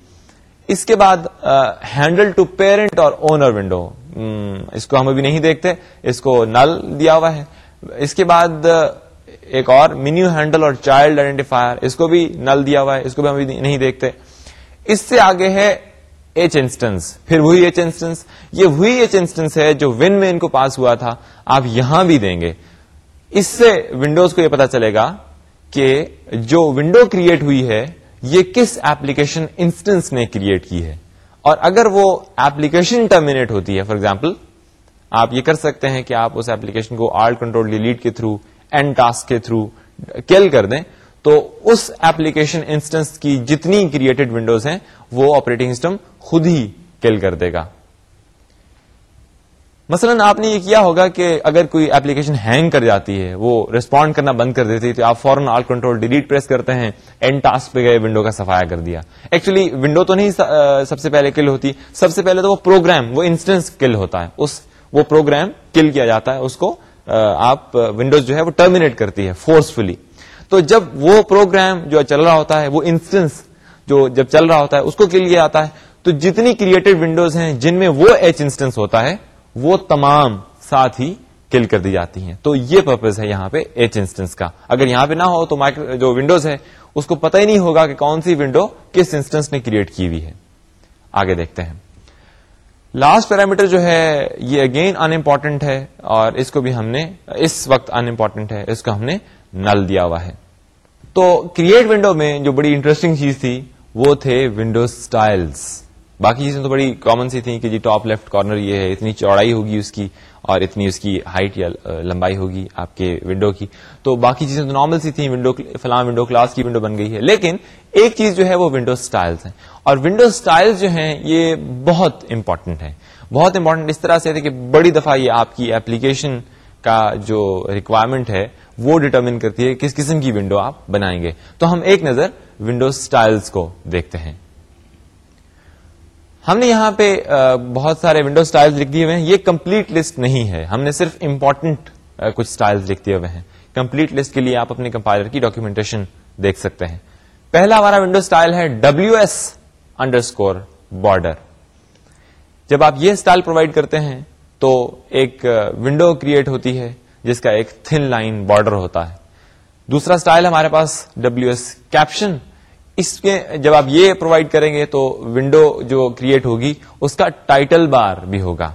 اس کے بعد ہینڈل ٹو پیرنٹ اور اونر ونڈو اس کو ہم ابھی نہیں دیکھتے، اس کو نل دیا ہوا ہے۔ اس کے بعد ایک اور مینیو ہینڈل اور چائلڈ آئیڈینٹیفائر اس کو بھی نل دیا ہوا ہے، اس کو بھی ہم نہیں دیکھتے۔ اس سے آگے ہے ایچ انسٹنس پھر وہی ایچ انسٹنس یہ وہی ایچ انسٹنس ہے جو ون میں ان کو پاس ہوا تھا، آپ یہاں بھی دیں گے۔ اس سے ونڈوز کو یہ پتا چلے گا کہ جو ونڈو کریٹ ہوئی ہے یہ کس ایپلیکیشن انسٹنس نے کریٹ کی ہے؟ اور اگر وہ ایپلیکیشن ٹرمینیٹ ہوتی ہے فار ایگزامپل آپ یہ کر سکتے ہیں کہ آپ اس ایپلیکیشن کو آل کنٹرول ڈیلیٹ کے تھرو اینڈ ٹاسک کے تھرو کیل کر دیں، تو اس ایپلیکیشن انسٹنس کی جتنی کریٹڈ ونڈوز ہیں، وہ آپریٹنگ سسٹم خود ہی کیل کر دے گا۔ مثلا آپ نے یہ کیا ہوگا کہ اگر کوئی ایپلیکیشن ہینگ کر جاتی ہے، وہ ریسپونڈ کرنا بند کر دیتی ہے، تو آپ فوراً آل کنٹرول ڈیلیٹ پریس کرتے ہیں اینڈ ٹاسک پہ گئے ونڈو کا سفایا کر دیا۔ ایکچولی ونڈو تو نہیں سب سے پہلے کل ہوتی۔ سب سے پہلے تو وہ پروگرام وہ انسٹنس کل ہوتا ہے۔ اس، وہ پروگرام کل کیا جاتا ہے، اس کو آپ ونڈوز جو ہے، وہ ٹرمینیٹ کرتی ہے فورسفلی تو جب وہ پروگرام جو چل رہا ہوتا ہے، وہ انسٹنس جو جب چل رہا ہوتا ہے، اس کو کل کیا جاتا ہے۔ تو جتنی کریٹڈ ونڈوز ہیں، جن میں وہ ایچ انسٹنس ہوتا ہے وہ تمام ساتھ ہی کل کر دی جاتی ہیں۔ تو یہ پرپز ہے یہاں پہ ایچ انسٹنس کا۔ اگر یہاں پہ نہ ہو تو جو ونڈوز ہے، اس کو پتہ ہی نہیں ہوگا کہ کون سی ونڈو کس انسٹنس نے کریٹ کی ہوئی ہے۔ آگے دیکھتے ہیں۔ لاسٹ پیرامیٹر جو ہے، یہ اگین ان امپورٹنٹ ہے اور اس کو بھی ہم نے اس وقت ان امپورٹنٹ ہے، اس کو ہم نے نل دیا ہوا ہے۔ تو کریٹ ونڈو میں جو بڑی انٹرسٹنگ چیز تھی، وہ تھے ونڈو سٹائلز باقی چیزیں تو بڑی کامن سی تھیں کہ جی ٹاپ لیفٹ کارنر یہ ہے، اتنی چوڑائی ہوگی اس کی اور اتنی اس کی ہائٹ یا لمبائی ہوگی آپ کے ونڈو کی۔ تو باقی چیزیں تو نارمل سی تھیں ونڈو فلاں ونڈو کلاس کی ونڈو بن گئی ہے۔ لیکن ایک چیز جو ہے وہ ونڈو سٹائلز ہیں۔ اور ونڈو سٹائل جو ہیں یہ بہت امپورٹنٹ ہے بہت امپورٹنٹ اس طرح سے کہ بڑی دفعہ یہ آپ کی ایپلیکیشن کا جو ریکوائرمنٹ ہے وہ ڈٹرمن کرتی ہے کس قسم کی ونڈو آپ بنائیں گے۔ تو ہم ایک نظر ونڈو سٹائلز کو دیکھتے ہیں۔ ہم نے یہاں پہ بہت سارے ونڈو سٹائل لکھ دیے ہوئے ہیں۔ یہ کمپلیٹ لسٹ نہیں ہے۔ ہم نے صرف امپورٹنٹ کچھ سٹائل لکھ دیے ہوئے ہیں۔ کمپلیٹ لسٹ کے لیے آپ اپنے کمپائلر کی ڈاکیومنٹیشن دیکھ سکتے ہیں۔ پہلا ہمارا ونڈو سٹائل ہے W S underscore border جب آپ یہ اسٹائل پرووائڈ کرتے ہیں تو ایک ونڈو کریٹ ہوتی ہے، جس کا ایک تھن لائن بارڈر ہوتا ہے۔ دوسرا اسٹائل ہمارے پاس ڈبلو ایس کیپشن اس کے جب آپ یہ پرووائڈ کریں گے تو ونڈو جو کریٹ ہوگی، اس کا ٹائٹل بار بھی ہوگا۔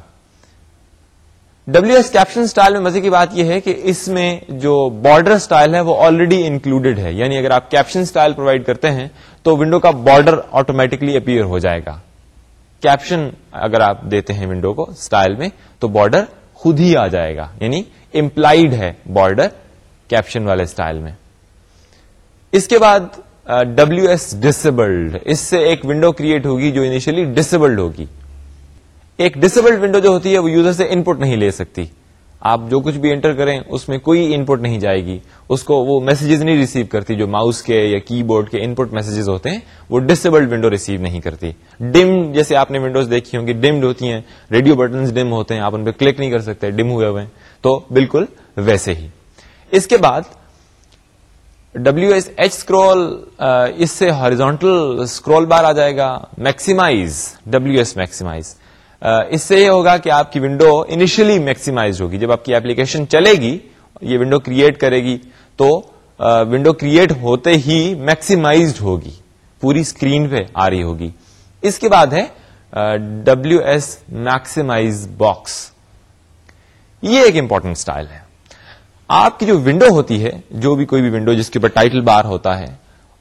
ڈبلو ایس کیپشن اسٹائل میں مزے کی بات یہ ہے کہ اس میں جو بارڈر اسٹائل ہے وہ آلریڈی انکلوڈیڈ ہے۔ یعنی اگر آپ کیپشن اسٹائل پرووائڈ کرتے ہیں تو ونڈو کا بارڈر آٹومیٹکلی اپیئر ہو جائے گا۔ کیپشن اگر آپ دیتے ہیں ونڈو کو اسٹائل میں تو بارڈر خود ہی آ جائے گا۔ یعنی امپلائڈ ہے بارڈر کیپشن والے اسٹائل میں۔ اس کے بعد ڈبلو ایس ڈسبلڈ اس سے ایک ونڈو کریٹ ہوگی جو انیشلی ڈسبلڈ ہوگی. ایک ڈسبلڈ ونڈو جو ہوتی ہے وہ یوزر سے ان پٹ نہیں لے سکتی. آپ جو کچھ بھی انٹر کریں، اس میں کوئی ان پٹ نہیں جائے گی. اس کو وہ میسجز نہیں ریسیو کرتی جو ماؤس کے یا کی بورڈ کے ان پٹ میسجز ہوتے ہیں، وہ ڈسبلڈ ونڈو ریسیو نہیں کرتی. ڈم جیسے آپ نے ونڈوز دیکھی ہوں گی ڈمڈ ہوتی ہیں. ریڈیو بٹن ڈم ہوتے ہیں، آپ ان پہ کلک نہیں کر سکتے ڈم ہوئے ہوئے تو بالکل ویسے ہی. اس کے بعد ڈبلو ایس ایچ اسکرول اس سے ہاریزونٹل اسکرول بار آ جائے گا. میکسیمائز ڈبلو ایس میکسیمائز اس سے یہ ہوگا کہ آپ کی ونڈو انیشلی میکسیمائز ہوگی. جب آپ کی ایپلیکیشن چلے گی، یہ ونڈو کریٹ کرے گی، تو uh, ونڈو کریٹ ہوتے ہی میکسیمائزڈ ہوگی. پوری اسکرین پہ آ رہی ہوگی. اس کے بعد ہے ڈبلو ایس میکسیمائز باکس یہ ایک امپورٹنٹ اسٹائل ہے. آپ کی جو ونڈو ہوتی ہے، جو بھی کوئی بھی ونڈو جس کے اوپر ٹائٹل بار ہوتا ہے،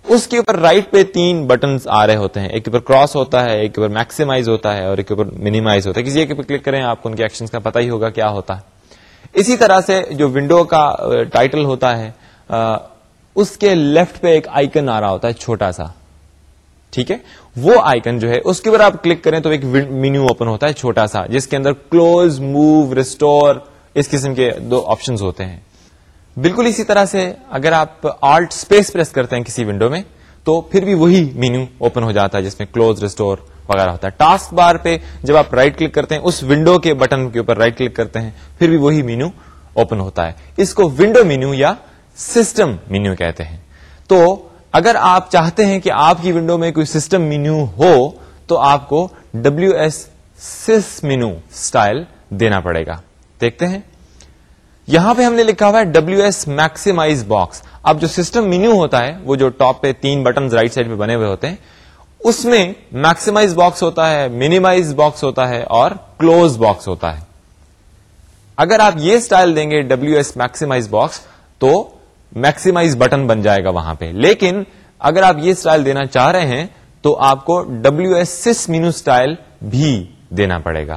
اس کے اوپر رائٹ پہ تین بٹنز آ رہے ہوتے ہیں. ایک کے اوپر کراس ہوتا ہے، ایک کے اوپر میکسیمائز ہوتا ہے اور ایک کے اوپر منیمائز ہوتا ہے. کسی ایک پر کلک کریں آپ کو ان کے ایکشن کا پتہ ہی ہوگا کیا ہوتا ہے. اسی طرح سے جو ونڈو کا ٹائٹل ہوتا ہے اس کے لیفٹ پہ ایک آئکن آ رہا ہوتا ہے چھوٹا سا. ٹھیک ہے؟ وہ آئکن جو ہے، اس کے اوپر آپ کلک کریں تو ایک مینیو اوپن ہوتا ہے چھوٹا سا، جس کے اندر کلوز موو ریسٹور اس قسم کے دو آپشنز ہوتے ہیں. بالکل اسی طرح سے اگر آپ آلٹ اسپیس پریس کرتے ہیں کسی ونڈو میں، تو پھر بھی وہی مینیو اوپن ہو جاتا ہے جس میں کلوز ریسٹور وغیرہ ہوتا ہے۔ ٹاسک بار پہ جب آپ رائٹ کلک کرتے ہیں، اس ونڈو کے بٹن کے اوپر رائٹ کلک کرتے ہیں، پھر بھی وہی مینیو اوپن ہوتا ہے۔ اس کو ونڈو مینیو یا سسٹم مینیو کہتے ہیں۔ تو اگر آپ چاہتے ہیں کہ آپ کی ونڈو میں کوئی سسٹم مینیو ہو، تو آپ کو ڈبلو ایس سس مینو اسٹائل دینا پڑے گا۔ دیکھتے ہیں۔ یہاں پہ ہم نے لکھا ہوا ہے ڈبلو ایس میکسیمائز باکس اب جو سسٹم مینیو ہوتا ہے، وہ جو ٹاپ پہ تین بٹن رائٹ سائڈ پہ بنے ہوئے ہوتے ہیں، اس میں میکسیمائز باکس ہوتا ہے مینیمائز باکس ہوتا ہے اور کلوز باکس ہوتا ہے۔ اگر آپ یہ اسٹائل دیں گے ڈبلو ایس میکسیمائز باکس تو میکسیمائز بٹن بن جائے گا وہاں پہ۔ لیکن اگر آپ یہ اسٹائل دینا چاہ رہے ہیں، تو آپ کو ڈبلو ایس سس مینو اسٹائل بھی دینا پڑے گا۔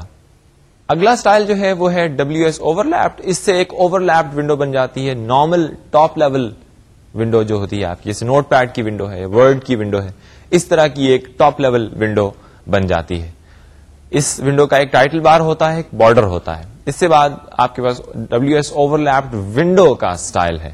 اگلا اسٹائل جو ہے وہ ہے ڈبلو ایس اوور لیپڈ اس سے ایک اوور لیپڈ ونڈو بن جاتی ہے. نارمل ٹاپ لیول ونڈو جو ہوتی ہے آپ کی. جیسے نوٹ پیڈ کی ونڈو ہے ورڈ کی ونڈو ہے. اس طرح کی ایک ٹاپ لیول ونڈو بن جاتی ہے. اس ونڈو کا ایک ٹائٹل بار ہوتا ہے، ایک بارڈر ہوتا ہے. اس سے بعد آپ کے پاس W S overlapped window کا اسٹائل ہے.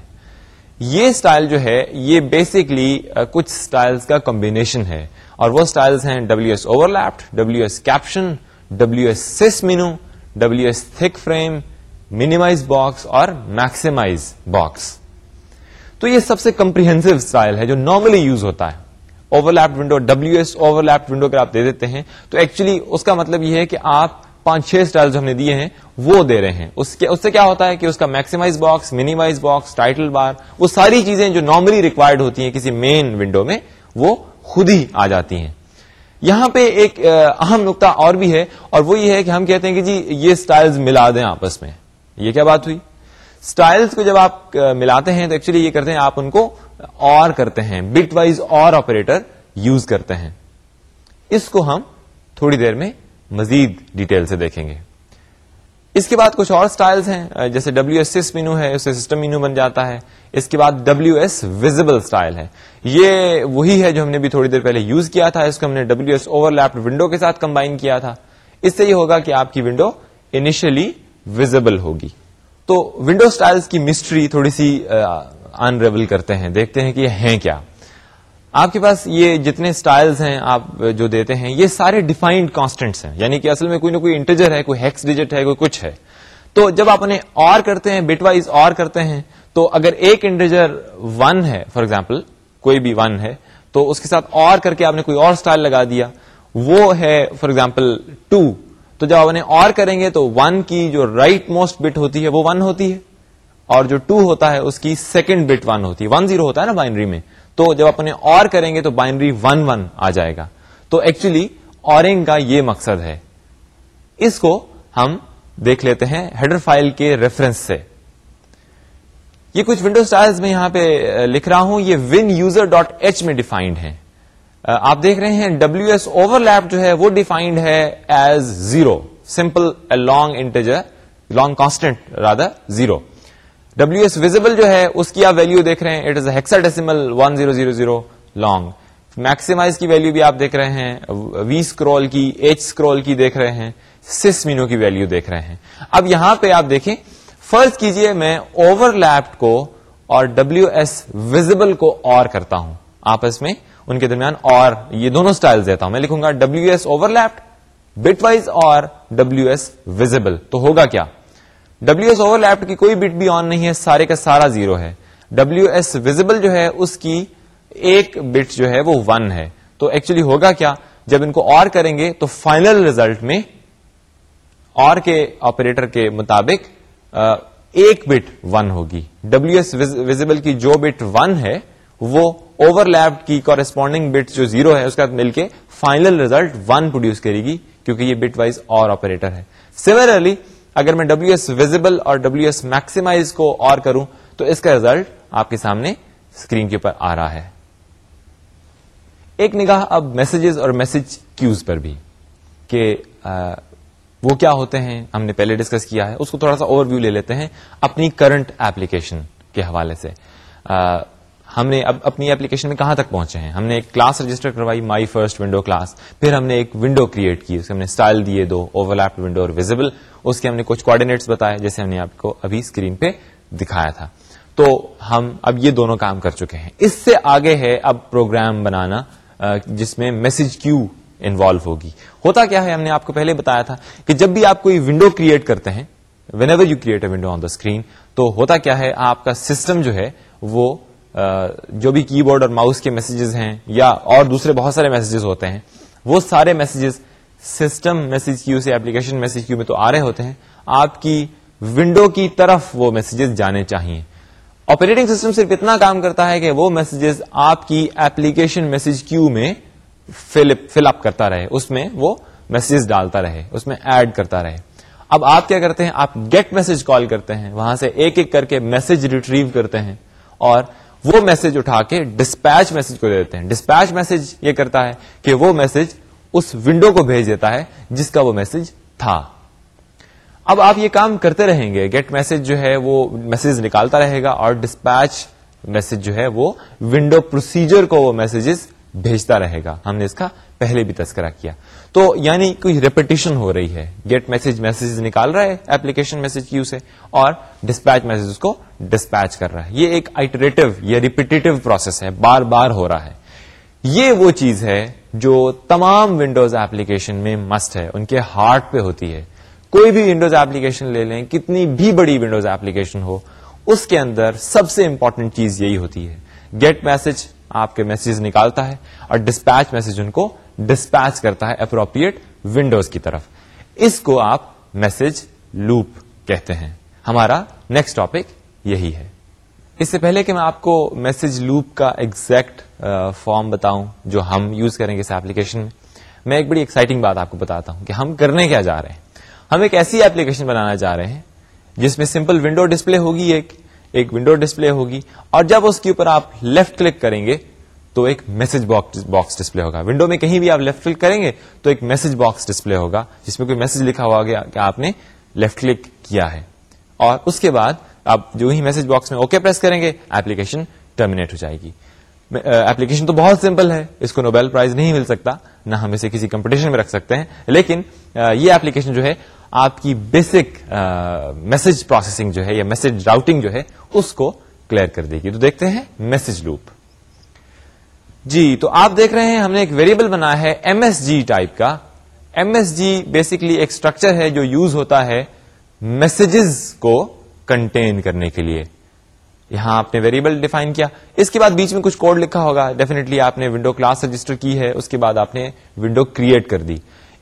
یہ اسٹائل جو ہے، یہ بیسکلی کچھ اسٹائلس کا کمبینیشن ہے. اور وہ اسٹائلس ہیں W S overlapped W S caption W S sys menu W S thick frame minimize box اور میکسیمائز باکس تو یہ سب سے کمپریہنسو اسٹائل ہے جو نارملی یوز ہوتا ہے. Overlap window W S overlap window اگر آپ دے دیتے ہیں، تو ایکچولی اس کا مطلب یہ ہے کہ آپ پانچ چھ اسٹائل جو ہم نے دیے ہیں، وہ دے رہے ہیں۔ اس اس سے کیا ہوتا ہے کہ اس کا maximize box minimize box title bar وہ ساری چیزیں جو نارملی ریکوائرڈ ہوتی ہیں کسی مین ونڈو میں، وہ خود ہی آ جاتی ہیں۔ یہاں پہ ایک اہم نقطہ اور بھی ہے اور وہ یہ ہے کہ ہم کہتے ہیں کہ جی یہ اسٹائل ملا دیں آپس میں۔ یہ کیا بات ہوئی؟ اسٹائلس کو جب آپ ملاتے ہیں تو ایکچولی یہ کرتے ہیں آپ ان کو اور کرتے ہیں bitwise or operator use کرتے ہیں۔ اس کو ہم تھوڑی دیر میں مزید ڈیٹیل سے دیکھیں گے۔ اس کے بعد کچھ اور سٹائلز ہیں جیسے ڈبلو ایس ایس مینو ہے اسے سسٹم مینو بن جاتا ہے۔ اس کے بعد ڈبلو ایس ویزبل اسٹائل ہے۔ یہ وہی ہے جو ہم نے بھی تھوڑی دیر پہلے یوز کیا تھا، اس کو ہم نے ڈبلو ایس اوور لیپ ونڈو کے ساتھ کمبائن کیا تھا۔ اس سے یہ ہوگا کہ آپ کی ونڈو انیشلی ویزبل ہوگی۔ تو ونڈو اسٹائلس کی مسٹری تھوڑی سی انریول کرتے ہیں، دیکھتے ہیں کہ یہ ہیں کیا۔ آپ کے پاس یہ جتنے سٹائلز ہیں آپ جو دیتے ہیں، یہ سارے ڈیفائنڈ کانسٹنٹس ہیں۔ یعنی کہ اصل میں کوئی نہ کوئی انٹیجر ہے، کوئی ہیکس ڈیجٹ ہے، کوئی کچھ ہے۔ تو جب آپ انہیں اور کرتے ہیں بٹ وائز اور کرتے ہیں، تو اگر ایک انٹیجر ون ہے فار ایگزامپل کوئی بھی ون ہے، تو اس کے ساتھ اور کر کے آپ نے کوئی اور اسٹائل لگا دیا۔ وہ ہے فار ایگزامپل ٹو تو جب آپ انہیں اور کریں گے، تو ون کی جو رائٹ موسٹ بٹ ہوتی ہے، وہ ون ہوتی ہے۔ اور جو ٹو ہوتا ہے، اس کی سیکنڈ بٹ ون ہوتی ہے۔ ون زیرو ہوتا ہے نا بائنری میں۔ تو جب اپنے اور کریں گے تو بائنری ون ون آ جائے گا۔ تو ایکچولی اورنگ کا یہ مقصد ہے۔ اس کو ہم دیکھ لیتے ہیں ہیڈر فائل کے ریفرنس سے۔ یہ کچھ ونڈو اسٹائل میں یہاں پہ لکھ رہا ہوں۔ یہ ون یوزر ڈاٹ ایچ میں ڈیفائنڈ ہے۔ آپ دیکھ رہے ہیں ڈبلو ایس اوور لیپ جو ہے وہ ڈیفائنڈ ہے as zero simple long integer long constant rather zero W S visible جو ہے، اس کی آپ ویلو دیکھ رہے ہیں. It is hexadecimal one zero zero zero long maximize کی ویلو بھی آپ دیکھ رہے ہیں. وی اسکرول کی ایچ اسکرول کی دیکھ رہے ہیں. سس مینو کی ویلو دیکھ رہے ہیں. اب یہاں پہ آپ دیکھیں. فرض کیجیے، میں اوور لیپ کو اور ڈبلو ایس ویزبل کو اور کرتا ہوں. آپس میں ان کے درمیان اور یہ دونوں اسٹائل دیتا ہوں. میں لکھوں گا ڈبلو ایس اوور لیپ بٹ وائز اور ڈبلو ایس ویزبل تو ہوگا کیا؟ ڈبلو ایس اوور لیپ کی کوئی بٹ بھی آن نہیں ہے، سارے کا سارا زیرو ہے۔ ڈبلو ایس ویزبل جو ہے، اس کی ایک بٹ جو ہے، وہ ون ہے۔ تو ایکچولی ہوگا کیا؟ جب ان کو اور کریں گے، تو فائنل ریزلٹ میں اور کے آپریٹر کے مطابق ایک بٹ ون ہوگی۔ ڈبلو ایس ویزبل کی جو بٹ ون ہے، وہ اوور لیپ کی کورسپونڈنگ بٹ جو زیرو ہے، اس کا مل کے فائنل ریزلٹ ون پروڈیوس کرے گی، کیونکہ یہ بٹ وائز اور آپریٹر ہے۔ سملرلی اگر میں ڈبلو ایس ویزبل اور ڈبلو ایس میکسیمائز کو اور کروں تو اس کا ریزلٹ آپ کے سامنے اسکرین کے اوپر آ رہا ہے۔ ایک نگاہ اب میسجز اور میسج کیوز پر بھی کہ وہ کیا ہوتے ہیں؟ ہم نے پہلے ڈسکس کیا ہے۔ اس کو تھوڑا سا اوور ویو لے لیتے ہیں اپنی کرنٹ ایپلیکیشن کے حوالے سے۔ ہم نے اب اپنی ایپلیکیشن میں کہاں تک پہنچے ہیں؟ ہم نے ایک کلاس رجسٹر کروائی، مائی فرسٹ ونڈو کلاس، پھر ہم نے ایک ونڈو کریٹ کی، اس ہم نے اسٹائل دیے دو اوور لیپ ونڈو اور ویزیبل اس کے ہم نے کچھ کوآڈینیٹس بتائے، جیسے ہم نے آپ کو ابھی اسکرین پہ دکھایا تھا۔ تو ہم اب یہ دونوں کام کر چکے ہیں۔ اس سے آگے ہے اب پروگرام بنانا جس میں میسج کیو انوالو ہوگی۔ ہوتا کیا ہے؟ ہم نے آپ کو پہلے بتایا تھا کہ جب بھی آپ کوئی ونڈو کریٹ کرتے ہیں whenever you create a window on the screen تو ہوتا کیا ہے؟ آپ کا سسٹم جو ہے، وہ جو بھی کی بورڈ اور ماؤس کے میسجز ہیں یا اور دوسرے بہت سارے میسجز ہوتے ہیں، وہ سارے میسجز سسٹم میسج کیو سے اپلیکیشن میسج کیو میں تو آ رہے ہوتے ہیں۔ آپ کی ونڈو کی طرف وہ میسجز جانے چاہیے آپریٹنگ سسٹم صرف اتنا کام کرتا ہے کہ وہ میسجز آپ کی ایپلیکیشن میسج کیو میں فل اپ کرتا رہے۔ اس میں وہ میسجز ڈالتا رہے، اس میں ایڈ کرتا رہے۔ اب آپ کیا کرتے ہیں؟ آپ گیٹ میسج کال کرتے ہیں۔ وہاں سے ایک ایک کر کے میسج ریٹریو کرتے ہیں اور وہ میسج اٹھا کے ڈسپیچ میسج کو دے دیتے ہیں۔ ڈسپیچ میسج یہ کرتا ہے کہ وہ میسج اس ونڈو کو بھیج دیتا ہے جس کا وہ میسج تھا۔ اب آپ یہ کام کرتے رہیں گے۔ گیٹ میسج جو ہے وہ میسج نکالتا رہے گا اور ڈسپیچ میسج جو ہے وہ ونڈو پروسیجر کو وہ میسجز بھیجتا رہے گا۔ ہم نے اس کا پہلے بھی تذکرہ کیا۔ تو یعنی کوئی ریپیٹیشن ہو رہی ہے۔ گیٹ میسج میسج نکال رہا ہے ایپلیکیشن میسج کیو سے اور ڈسپیچ میسج کو ڈسپیچ کر رہا ہے۔ یہ ایک آئٹریٹو یا ریپیٹیو پروسیس ہے۔ بار بار ہو رہا ہے۔ یہ وہ چیز ہے جو تمام ونڈوز ایپلیکیشن میں مسٹ ہے۔ ان کے ہارٹ پہ ہوتی ہے۔ کوئی بھی ونڈوز ایپلیکیشن لے لیں، کتنی بھی بڑی ونڈوز ایپلیکیشن ہو، اس کے اندر سب سے امپورٹنٹ چیز یہی ہوتی ہے۔ گیٹ میسج آپ کے میسج نکالتا ہے اور ڈسپیچ میسج ان کو ڈسپیچ کرتا ہے اپروپریٹ ونڈوز کی طرف۔ اس کو آپ میسج لوپ کہتے ہیں۔ ہمارا نیکسٹ ٹاپک یہی ہے۔ اس سے پہلے کہ میں آپ کو میسج لوپ کا ایگزیکٹ فارم بتاؤں جو ہم یوز کریں گے اس ایپلیکیشن میں میں ایک بڑی ایکسائٹنگ بات آپ کو بتاتا ہوں کہ ہم کرنے کیا جا رہے ہیں۔ ہم ایک ایسی ایپلیکیشن بنانا چاہ رہے ہیں جس میں سمپل ونڈو ڈسپلے ہوگی ایک۔ ایک ونڈو ڈسپلے ہوگی اور جب اس کے اوپر آپ لیفٹ کلک کریں گے تو ایک میسج باکس ڈسپلے ہوگا۔ ونڈو میں کہیں بھی آپ لیفٹ کلک کریں گے تو ایک میسج باکس ڈسپلے ہوگا، جس میں کوئی میسج لکھا ہوا گیا کہ آپ نے لیفٹ کلک کیا ہے۔ اور اس کے بعد آپ جو ہی میسج باکس میں اوکے پریس کریں گے ایپلیکیشن ٹرمینیٹ ہو جائے گی۔ ایپلیکیشن تو بہت سمپل ہے۔ اس کو نوبیل پرائز نہیں مل سکتا، نہ ہم اسے کسی کمپٹیشن میں رکھ سکتے ہیں۔ لیکن یہ ایپلیکیشن جو ہے، آپ کی بیسک میسج پروسیسنگ جو ہے یا میسج راؤٹنگ جو ہے، اس کو کلیئر کر دے گی۔ تو دیکھتے ہیں میسج لوپ جی تو آپ دیکھ رہے ہیں، ہم نے ایک ویریبل بنا ہے ایم ایس جی ٹائپ کا۔ ایم ایس جی بیسکلی ایک اسٹرکچر ہے جو یوز ہوتا ہے میسجز کو کنٹین کرنے کے لیے۔ یہاں آپ نے ویریبل ڈیفائن کیا۔ اس کے بعد بیچ میں کچھ کوڈ لکھا ہوگا۔ ڈیفینیٹلی آپ نے ونڈو کلاس رجسٹر کی ہے۔ اس کے بعد آپ نے ونڈو کریٹ کر دی۔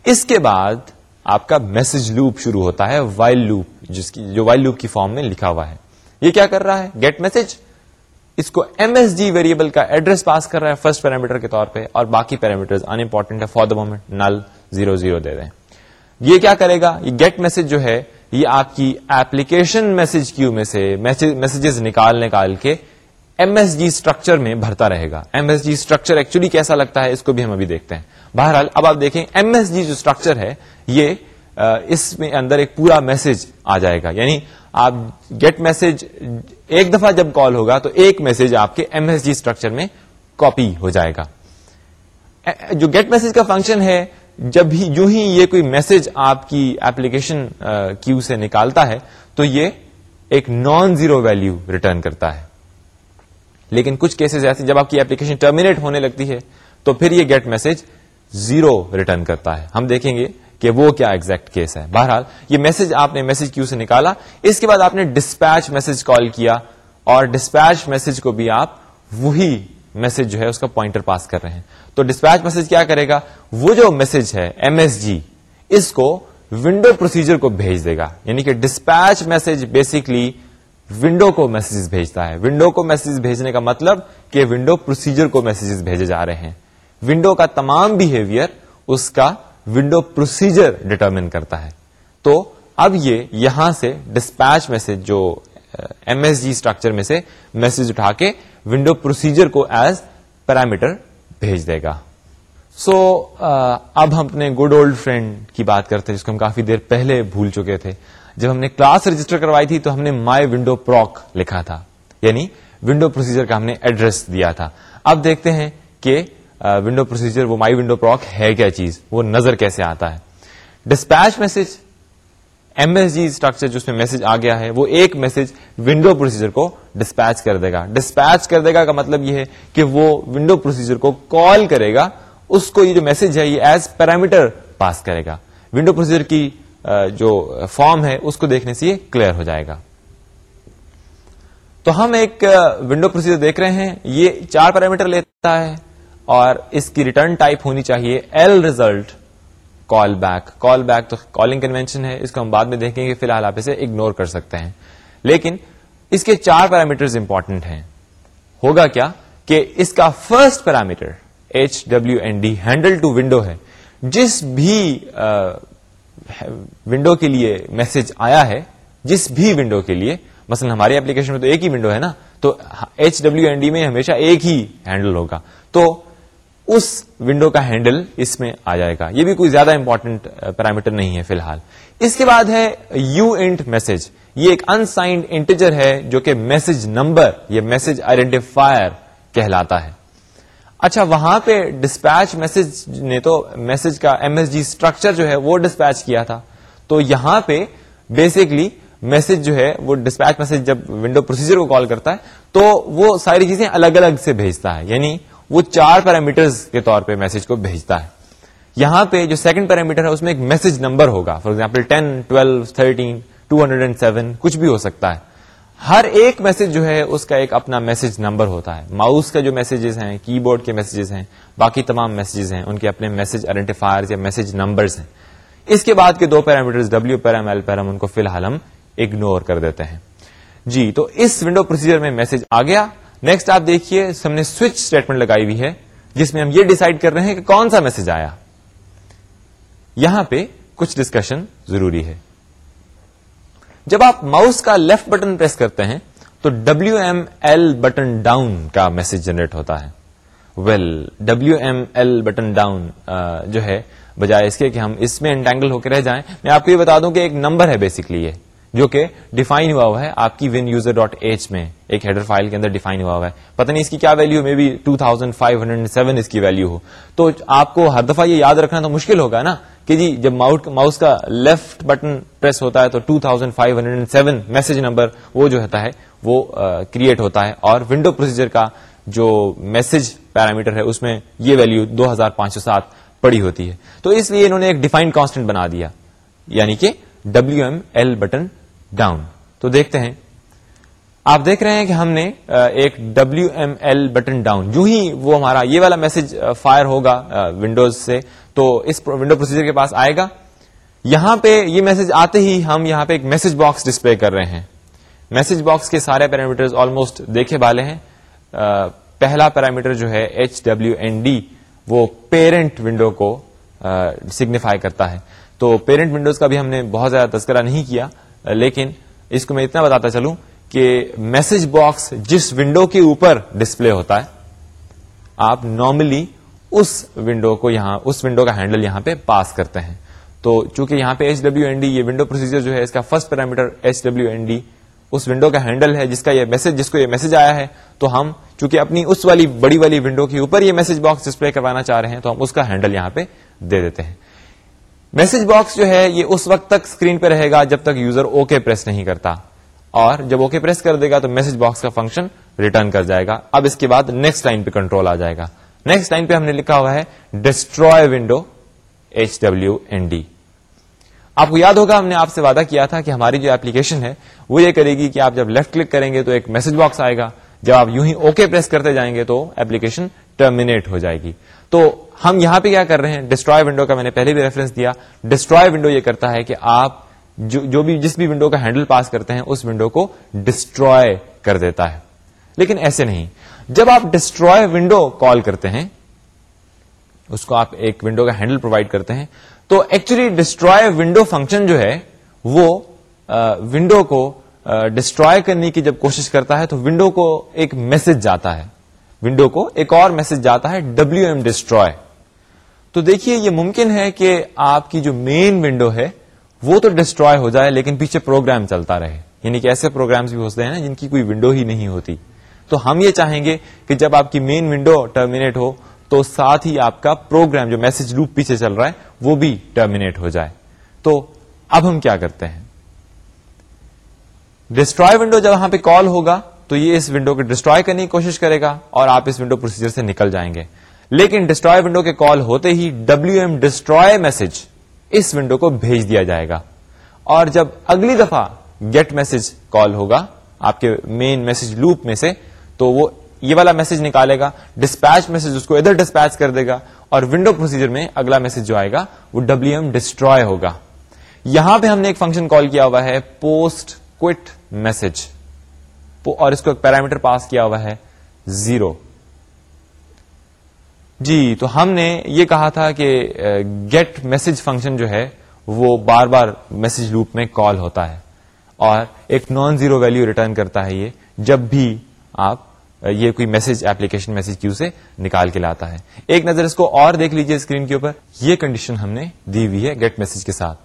اس کے بعد آپ کا میسج لوپ شروع ہوتا ہے وائل لوپ جس کی جو وائل لوپ کی فارم میں لکھا ہوا ہے۔ یہ کیا کر رہا ہے؟ گیٹ میسج اس کو ایم ایس جی ویریبل کا ایڈریس پاس کر رہا ہے فرسٹ پیرامیٹر کے طور پہ، اور باقی پیرامیٹر ان امپورٹنٹ ہے for the moment null zero zero دے دیں۔ یہ کیا کرے گا؟ یہ گیٹ میسج جو ہے یہ آپ کی ایپلیکیشن میسج کیو میں سے میسجز نکال نکال کے ایم ایس جی اسٹرکچر میں بھرتا رہے گا۔ M S G structure actually کیسا لگتا ہے اس کو بھی ہم ابھی دیکھتے ہیں۔ بہرحال اب آپ دیکھیں ایم ایس جی جو اسٹرکچر ہے، یہ اس میں اندر ایک پورا میسج آ جائے گا۔ یعنی آپ گیٹ میسج ایک دفعہ جب کال ہوگا تو ایک میسج آپ کے ایم ایس جی اسٹرکچر میں کاپی ہو جائے گا۔ جو گیٹ میسج کا فنکشن ہے جب بھی جو ہی یہ کوئی میسج آپ کی ایپلیکیشن کیو سے نکالتا ہے، تو یہ ایک نان زیرو ویلو ریٹرن کرتا ہے۔ لیکن کچھ کیسز ایسے، جب آپ کی ایپلیکیشن ٹرمینیٹ ہونے لگتی ہے، تو پھر یہ گیٹ میسج زیرو ریٹرن کرتا ہے۔ ہم دیکھیں گے کہ وہ کیا ایگزیکٹ کیس ہے۔ بہرحال، یہ میسج آپ نے میسج کیو سے نکالا۔ اس کے بعد آپ نے ڈسپیچ میسج کال کیا، اور ڈسپیچ میسج کو بھی آپ وہی میسج جو ہے، اس کا پوائنٹر پاس کر رہے ہیں۔ تو ڈسپیچ میسج کیا کرے گا؟ وہ جو میسج ہے ایم ایس جی اس کو ونڈو پروسیجر کو بھیج دے گا۔ یعنی کہ ڈسپیچ میسج بیسکلی ونڈو کو میسج بھیجتا ہے۔ ونڈو کو میسج بھیجنے کا مطلب کہ ونڈو پروسیجر کو میسجز بھیجے جا رہے ہیں۔ ونڈو کا تمام بہیویئر اس کا ونڈو پروسیجر ڈٹرمن کرتا ہے۔ تو اب یہ یہاں سے ڈسپیچ میسج جو ایم ایس جی اسٹرکچر میں سے میسج اٹھا کے ونڈو پروسیجر کو ایز پیرامیٹر بھیج دے گا۔ سو so, اب ہم اپنے گڈ اولڈ فرینڈ کی بات کرتے ہیں جس کو ہم کافی دیر پہلے بھول چکے تھے۔ جب ہم نے کلاس رجسٹر کروائی تھی تو ہم نے مائی ونڈو پروک لکھا تھا۔ یعنی ونڈو پروسیجر کا ہم نے ایڈریس دیا تھا۔ اب دیکھتے ہیں کہ ونڈو پروسیجر وہ مائی ونڈو پروک ہے کیا چیز؟ وہ نظر کیسے آتا ہے؟ Dispatch message M S G structure جو اس میں میسج آ گیا ہے، وہ ایک میسج ونڈو پروسیجر کو ڈسپیچ کر دے گا۔ ڈسپیچ کر دے گا کا مطلب یہ ہے کہ وہ ونڈو پروسیجر کو کال کرے گا۔ اس کو یہ جو میسج ہے، یہ ایز پیرامیٹر پاس کرے گا۔ ونڈو پروسیجر کی جو فارم ہے، اس کو دیکھنے سے یہ کلیئر ہو جائے گا۔ تو ہم ایک ونڈو پروسیجر دیکھ رہے ہیں۔ یہ چار پیرامیٹر لیتا ہے اور اس کی ریٹرن ٹائپ ہونی چاہیے۔ L result call back call back تو کالنگ کنوینشن ہے، اس کو ہم بعد میں دیکھیں گے، فی الحال آپ اسے اگنور کر سکتے ہیں۔ لیکن اس کے چار پیرامیٹر امپورٹنٹ ہیں۔ ہوگا کیا کہ اس کا first parameter H W N D handle to window ہے۔ جس بھی ونڈو کے لیے میسج آیا ہے، جس بھی ونڈو کے لیے، مثلا ہماری اپلیکیشن میں تو ایک ہی ونڈو ہے نا، تو ایچ ڈبلو این ڈی میں ہمیشہ ایک ہی ہینڈل ہوگا۔ تو اس ونڈو کا ہینڈل اس میں آ جائے گا۔ یہ بھی کوئی زیادہ امپورٹنٹ پیرامیٹر uh, نہیں ہے فی الحال۔ اس کے بعد ہے یو انٹ میسج یہ ایک انسائنڈ انٹیجر ہے جو کہ میسج نمبر یا میسج آئیڈینٹیفائر کہلاتا ہے۔ اچھا وہاں پہ ڈسپیچ میسج نے تو میسج کا ایم ایس جی اسٹرکچر جو ہے وہ ڈسپیچ کیا تھا۔ تو یہاں پہ بیسکلی میسج جو ہے وہ ڈسپیچ میسج جب ونڈو پروسیجر کو کال کرتا ہے تو وہ ساری چیزیں الگ الگ سے بھیجتا ہے۔ یعنی وہ چار پیرامیٹرز کے طور پہ میسج کو بھیجتا ہے۔ یہاں پہ جو سیکنڈ پیرامیٹر ہے، اس میں ایک میسج نمبر ہوگا۔ For example ten twelve thirteen two hundred and seven کچھ بھی ہو سکتا ہے۔ ہر ایک میسج جو ہے، اس کا ایک اپنا میسج نمبر ہوتا ہے۔ ماؤس کا جو میسجز ہیں کی بورڈ کے میسجز ہیں، باقی تمام میسجز ہیں۔ ان کے اپنے میسج آئیڈینٹیفائر یا میسج نمبرز ہیں۔ اس کے بعد کے دو parameter W param L param ان کو فی الحال ہم اگنور کر دیتے ہیں۔ جی تو اس ونڈو پروسیجر میں میسج آ گیا۔ نیکسٹ آپ دیکھیے، ہم نے سوئچ اسٹیٹمنٹ لگائی ہوئی ہے، جس میں ہم یہ ڈیسائیڈ کر رہے ہیں کہ کون سا میسج آیا۔ یہاں پہ کچھ ڈسکشن ضروری ہے۔ جب آپ ماؤس کا لیفٹ بٹن پریس کرتے ہیں، تو W M L button down کا میسج جنریٹ ہوتا ہے۔ Well W M L button down جو ہے، بجائے اس کے کہ ہم اس میں انٹینگل ہو کے رہ جائیں، میں آپ کو یہ بتا دوں کہ ایک نمبر ہے بیسکلی یہ۔ جو کہ ڈیفائن ہوا ہوا ہے آپ کی ون یوزر ڈاٹ ایچ میں، ایک ہیڈر فائل کے اندر ڈیفائن ہوا ہوا ہے۔ پتہ نہیں اس کی کیا ویلو میں بھی two thousand five hundred seven اس کی ویلو ہو۔ تو آپ کو ہر دفعہ یہ یاد رکھنا تو مشکل ہوگا نا کہ جی جب ماؤس کا لیفٹ بٹن پریس ہوتا ہے تو two thousand five hundred seven message number وہ جو ہوتا ہے، وہ کریٹ ہوتا ہے۔ اور ونڈو پروسیجر کا جو میسج پیرامیٹر ہے، اس میں یہ ویلو دو ہزار پانچ سو سات پڑی ہوتی ہے۔ تو اس لیے انہوں نے ایک ڈیفائنڈ کانسٹنٹ بنا دیا۔ یعنی کہ W M L button down تو دیکھتے ہیں۔ آپ دیکھ رہے ہیں کہ ہم نے ایک W M L button down جو ہی وہ ہمارا یہ والا میسج فائر ہوگا ونڈوز سے، تو اس ونڈو پروسیجر کے پاس آئے گا۔ یہاں پہ یہ میسج آتے ہی ہم یہاں پہ ایک میسج باکس ڈسپلے کر رہے ہیں۔ میسج باکس کے سارے پیرامیٹر آلموسٹ دیکھے والے ہیں۔ پہلا پیرامیٹر جو ہے ایچ ڈبلو این ڈی وہ پیرنٹ ونڈو کو سگنیفائی کرتا ہے۔ تو پیرنٹ ونڈوز کا بھی ہم نے بہت زیادہ تذکرہ نہیں کیا۔ لیکن اس کو میں اتنا بتاتا چلوں کہ میسج باکس جس ونڈو کے اوپر ڈسپلے ہوتا ہے، آپ نارملی اس ونڈو کو یہاں، اس ونڈو کا ہینڈل یہاں پہ پاس کرتے ہیں۔ تو چونکہ یہاں پہ ایچ ڈبلو این ڈی یہ ونڈو پروسیجر جو ہے، اس کا first parameter H W N D اس ونڈو کا ہینڈل ہے، جس کا یہ میسج جس کو یہ میسج آیا ہے، تو ہم چونکہ اپنی اس والی بڑی والی ونڈو کے اوپر یہ میسج باکس ڈسپلے کروانا چاہ رہے ہیں، تو ہم اس کا ہینڈل یہاں پہ دے دیتے ہیں۔ میسج باکس جو ہے، یہ اس وقت تک اسکرین پہ رہے گا جب تک یوزر اوکے پریس نہیں کرتا۔ اور جب اوکے پریس کر دے گا تو میسج باکس کا فنکشن ریٹرن کر جائے گا۔ اب اس کے بعد نیکسٹ لائن پہ کنٹرول آ جائے گا۔ نیکسٹ لائن پہ ہم نے لکھا ہوا ہے destroy window H W N D آپ کو یاد ہوگا، ہم نے آپ سے وعدہ کیا تھا کہ ہماری جو ایپلیکیشن ہے، وہ یہ کرے گی کہ آپ جب لیفٹ کلک کریں گے تو ایک میسج باکس آئے گا۔ جب آپ یوں ہی اوکے پریس کرتے جائیں گے تو ایپلیکیشن ٹرمینیٹ ہو جائے گی۔ تو ہم یہاں پہ کیا کر رہے ہیں؟ ڈسٹروائے ونڈو کا میں نے پہلے بھی ریفرنس دیا۔ ڈسٹروائے ونڈو یہ کرتا ہے کہ آپ جو جو بھی، جس بھی ونڈو کا ہینڈل پاس کرتے ہیں، اس ونڈو کو ڈسٹروائے کر دیتا ہے۔ لیکن ایسے نہیں۔ جب آپ ڈسٹروائے ونڈو کال کرتے ہیں، اس کو آپ ایک ونڈو کا ہینڈل پرووائڈ کرتے ہیں، تو ایکچولی ڈسٹروائے ونڈو فنکشن جو ہے، وہ ونڈو کو ڈسٹروائے کرنے کی جب کوشش کرتا ہے، تو ونڈو کو ایک میسج جاتا ہے۔ ونڈو کو ایک اور میسج جاتا ہے ڈبلو ایم ڈسٹروائے تو دیکھیے یہ ممکن ہے کہ آپ کی جو مین ونڈو ہے، وہ تو ڈسٹروائے ہو جائے لیکن پیچھے پروگرام چلتا رہے. یعنی کہ ایسے پروگرامز بھی ہوتے ہیں نا جن کی کوئی ونڈو ہی نہیں ہوتی. تو ہم یہ چاہیں گے کہ جب آپ کی مین ونڈو ٹرمینیٹ ہو، تو ساتھ ہی آپ کا پروگرام جو میسج لوپ پیچھے چل رہا ہے، وہ بھی ٹرمینیٹ ہو جائے. تو اب ہم کیا کرتے ہیں؟ ڈسٹروائے ونڈو جب وہاں پہ کال ہوگا تو یہ اس ونڈو کو ڈسٹروائے کرنے کی کوشش کرے گا اور آپ اس ونڈو پروسیجر سے نکل جائیں گے۔ لیکن ڈسٹروائے ونڈو کے کال ہوتے ہی ڈبلو ایم ڈسٹروائے میسج اس ونڈو کو بھیج دیا جائے گا۔ اور جب اگلی دفعہ گیٹ میسج کال ہوگا، آپ کے مین میسج لوپ میں سے، تو وہ یہ والا میسج نکالے گا ڈسپیچ میسج اس کو ادھر ڈسپیچ کر دے گا اور ونڈو پروسیجر میں اگلا میسج جو آئے گا، وہ ڈبلو ایم ڈسٹروائے ہوگا۔ یہاں پہ ہم نے ایک فنکشن کال کیا ہوا ہے پوسٹ کوٹ میسج اور اس کو ایک پیرامیٹر پاس کیا ہوا ہے، زیرو۔ جی تو ہم نے یہ کہا تھا کہ گیٹ میسج فنکشن جو ہے، وہ بار بار میسج لوپ میں کال ہوتا ہے۔ اور ایک نان زیرو ویلو ریٹرن کرتا ہے یہ، جب بھی آپ یہ کوئی میسج ایپلیکیشن میسج کیو سے نکال کے لاتا ہے۔ ایک نظر اس کو اور دیکھ لیجیے اسکرین کے اوپر۔ یہ کنڈیشن ہم نے دی ہوئی ہے گیٹ میسج کے ساتھ۔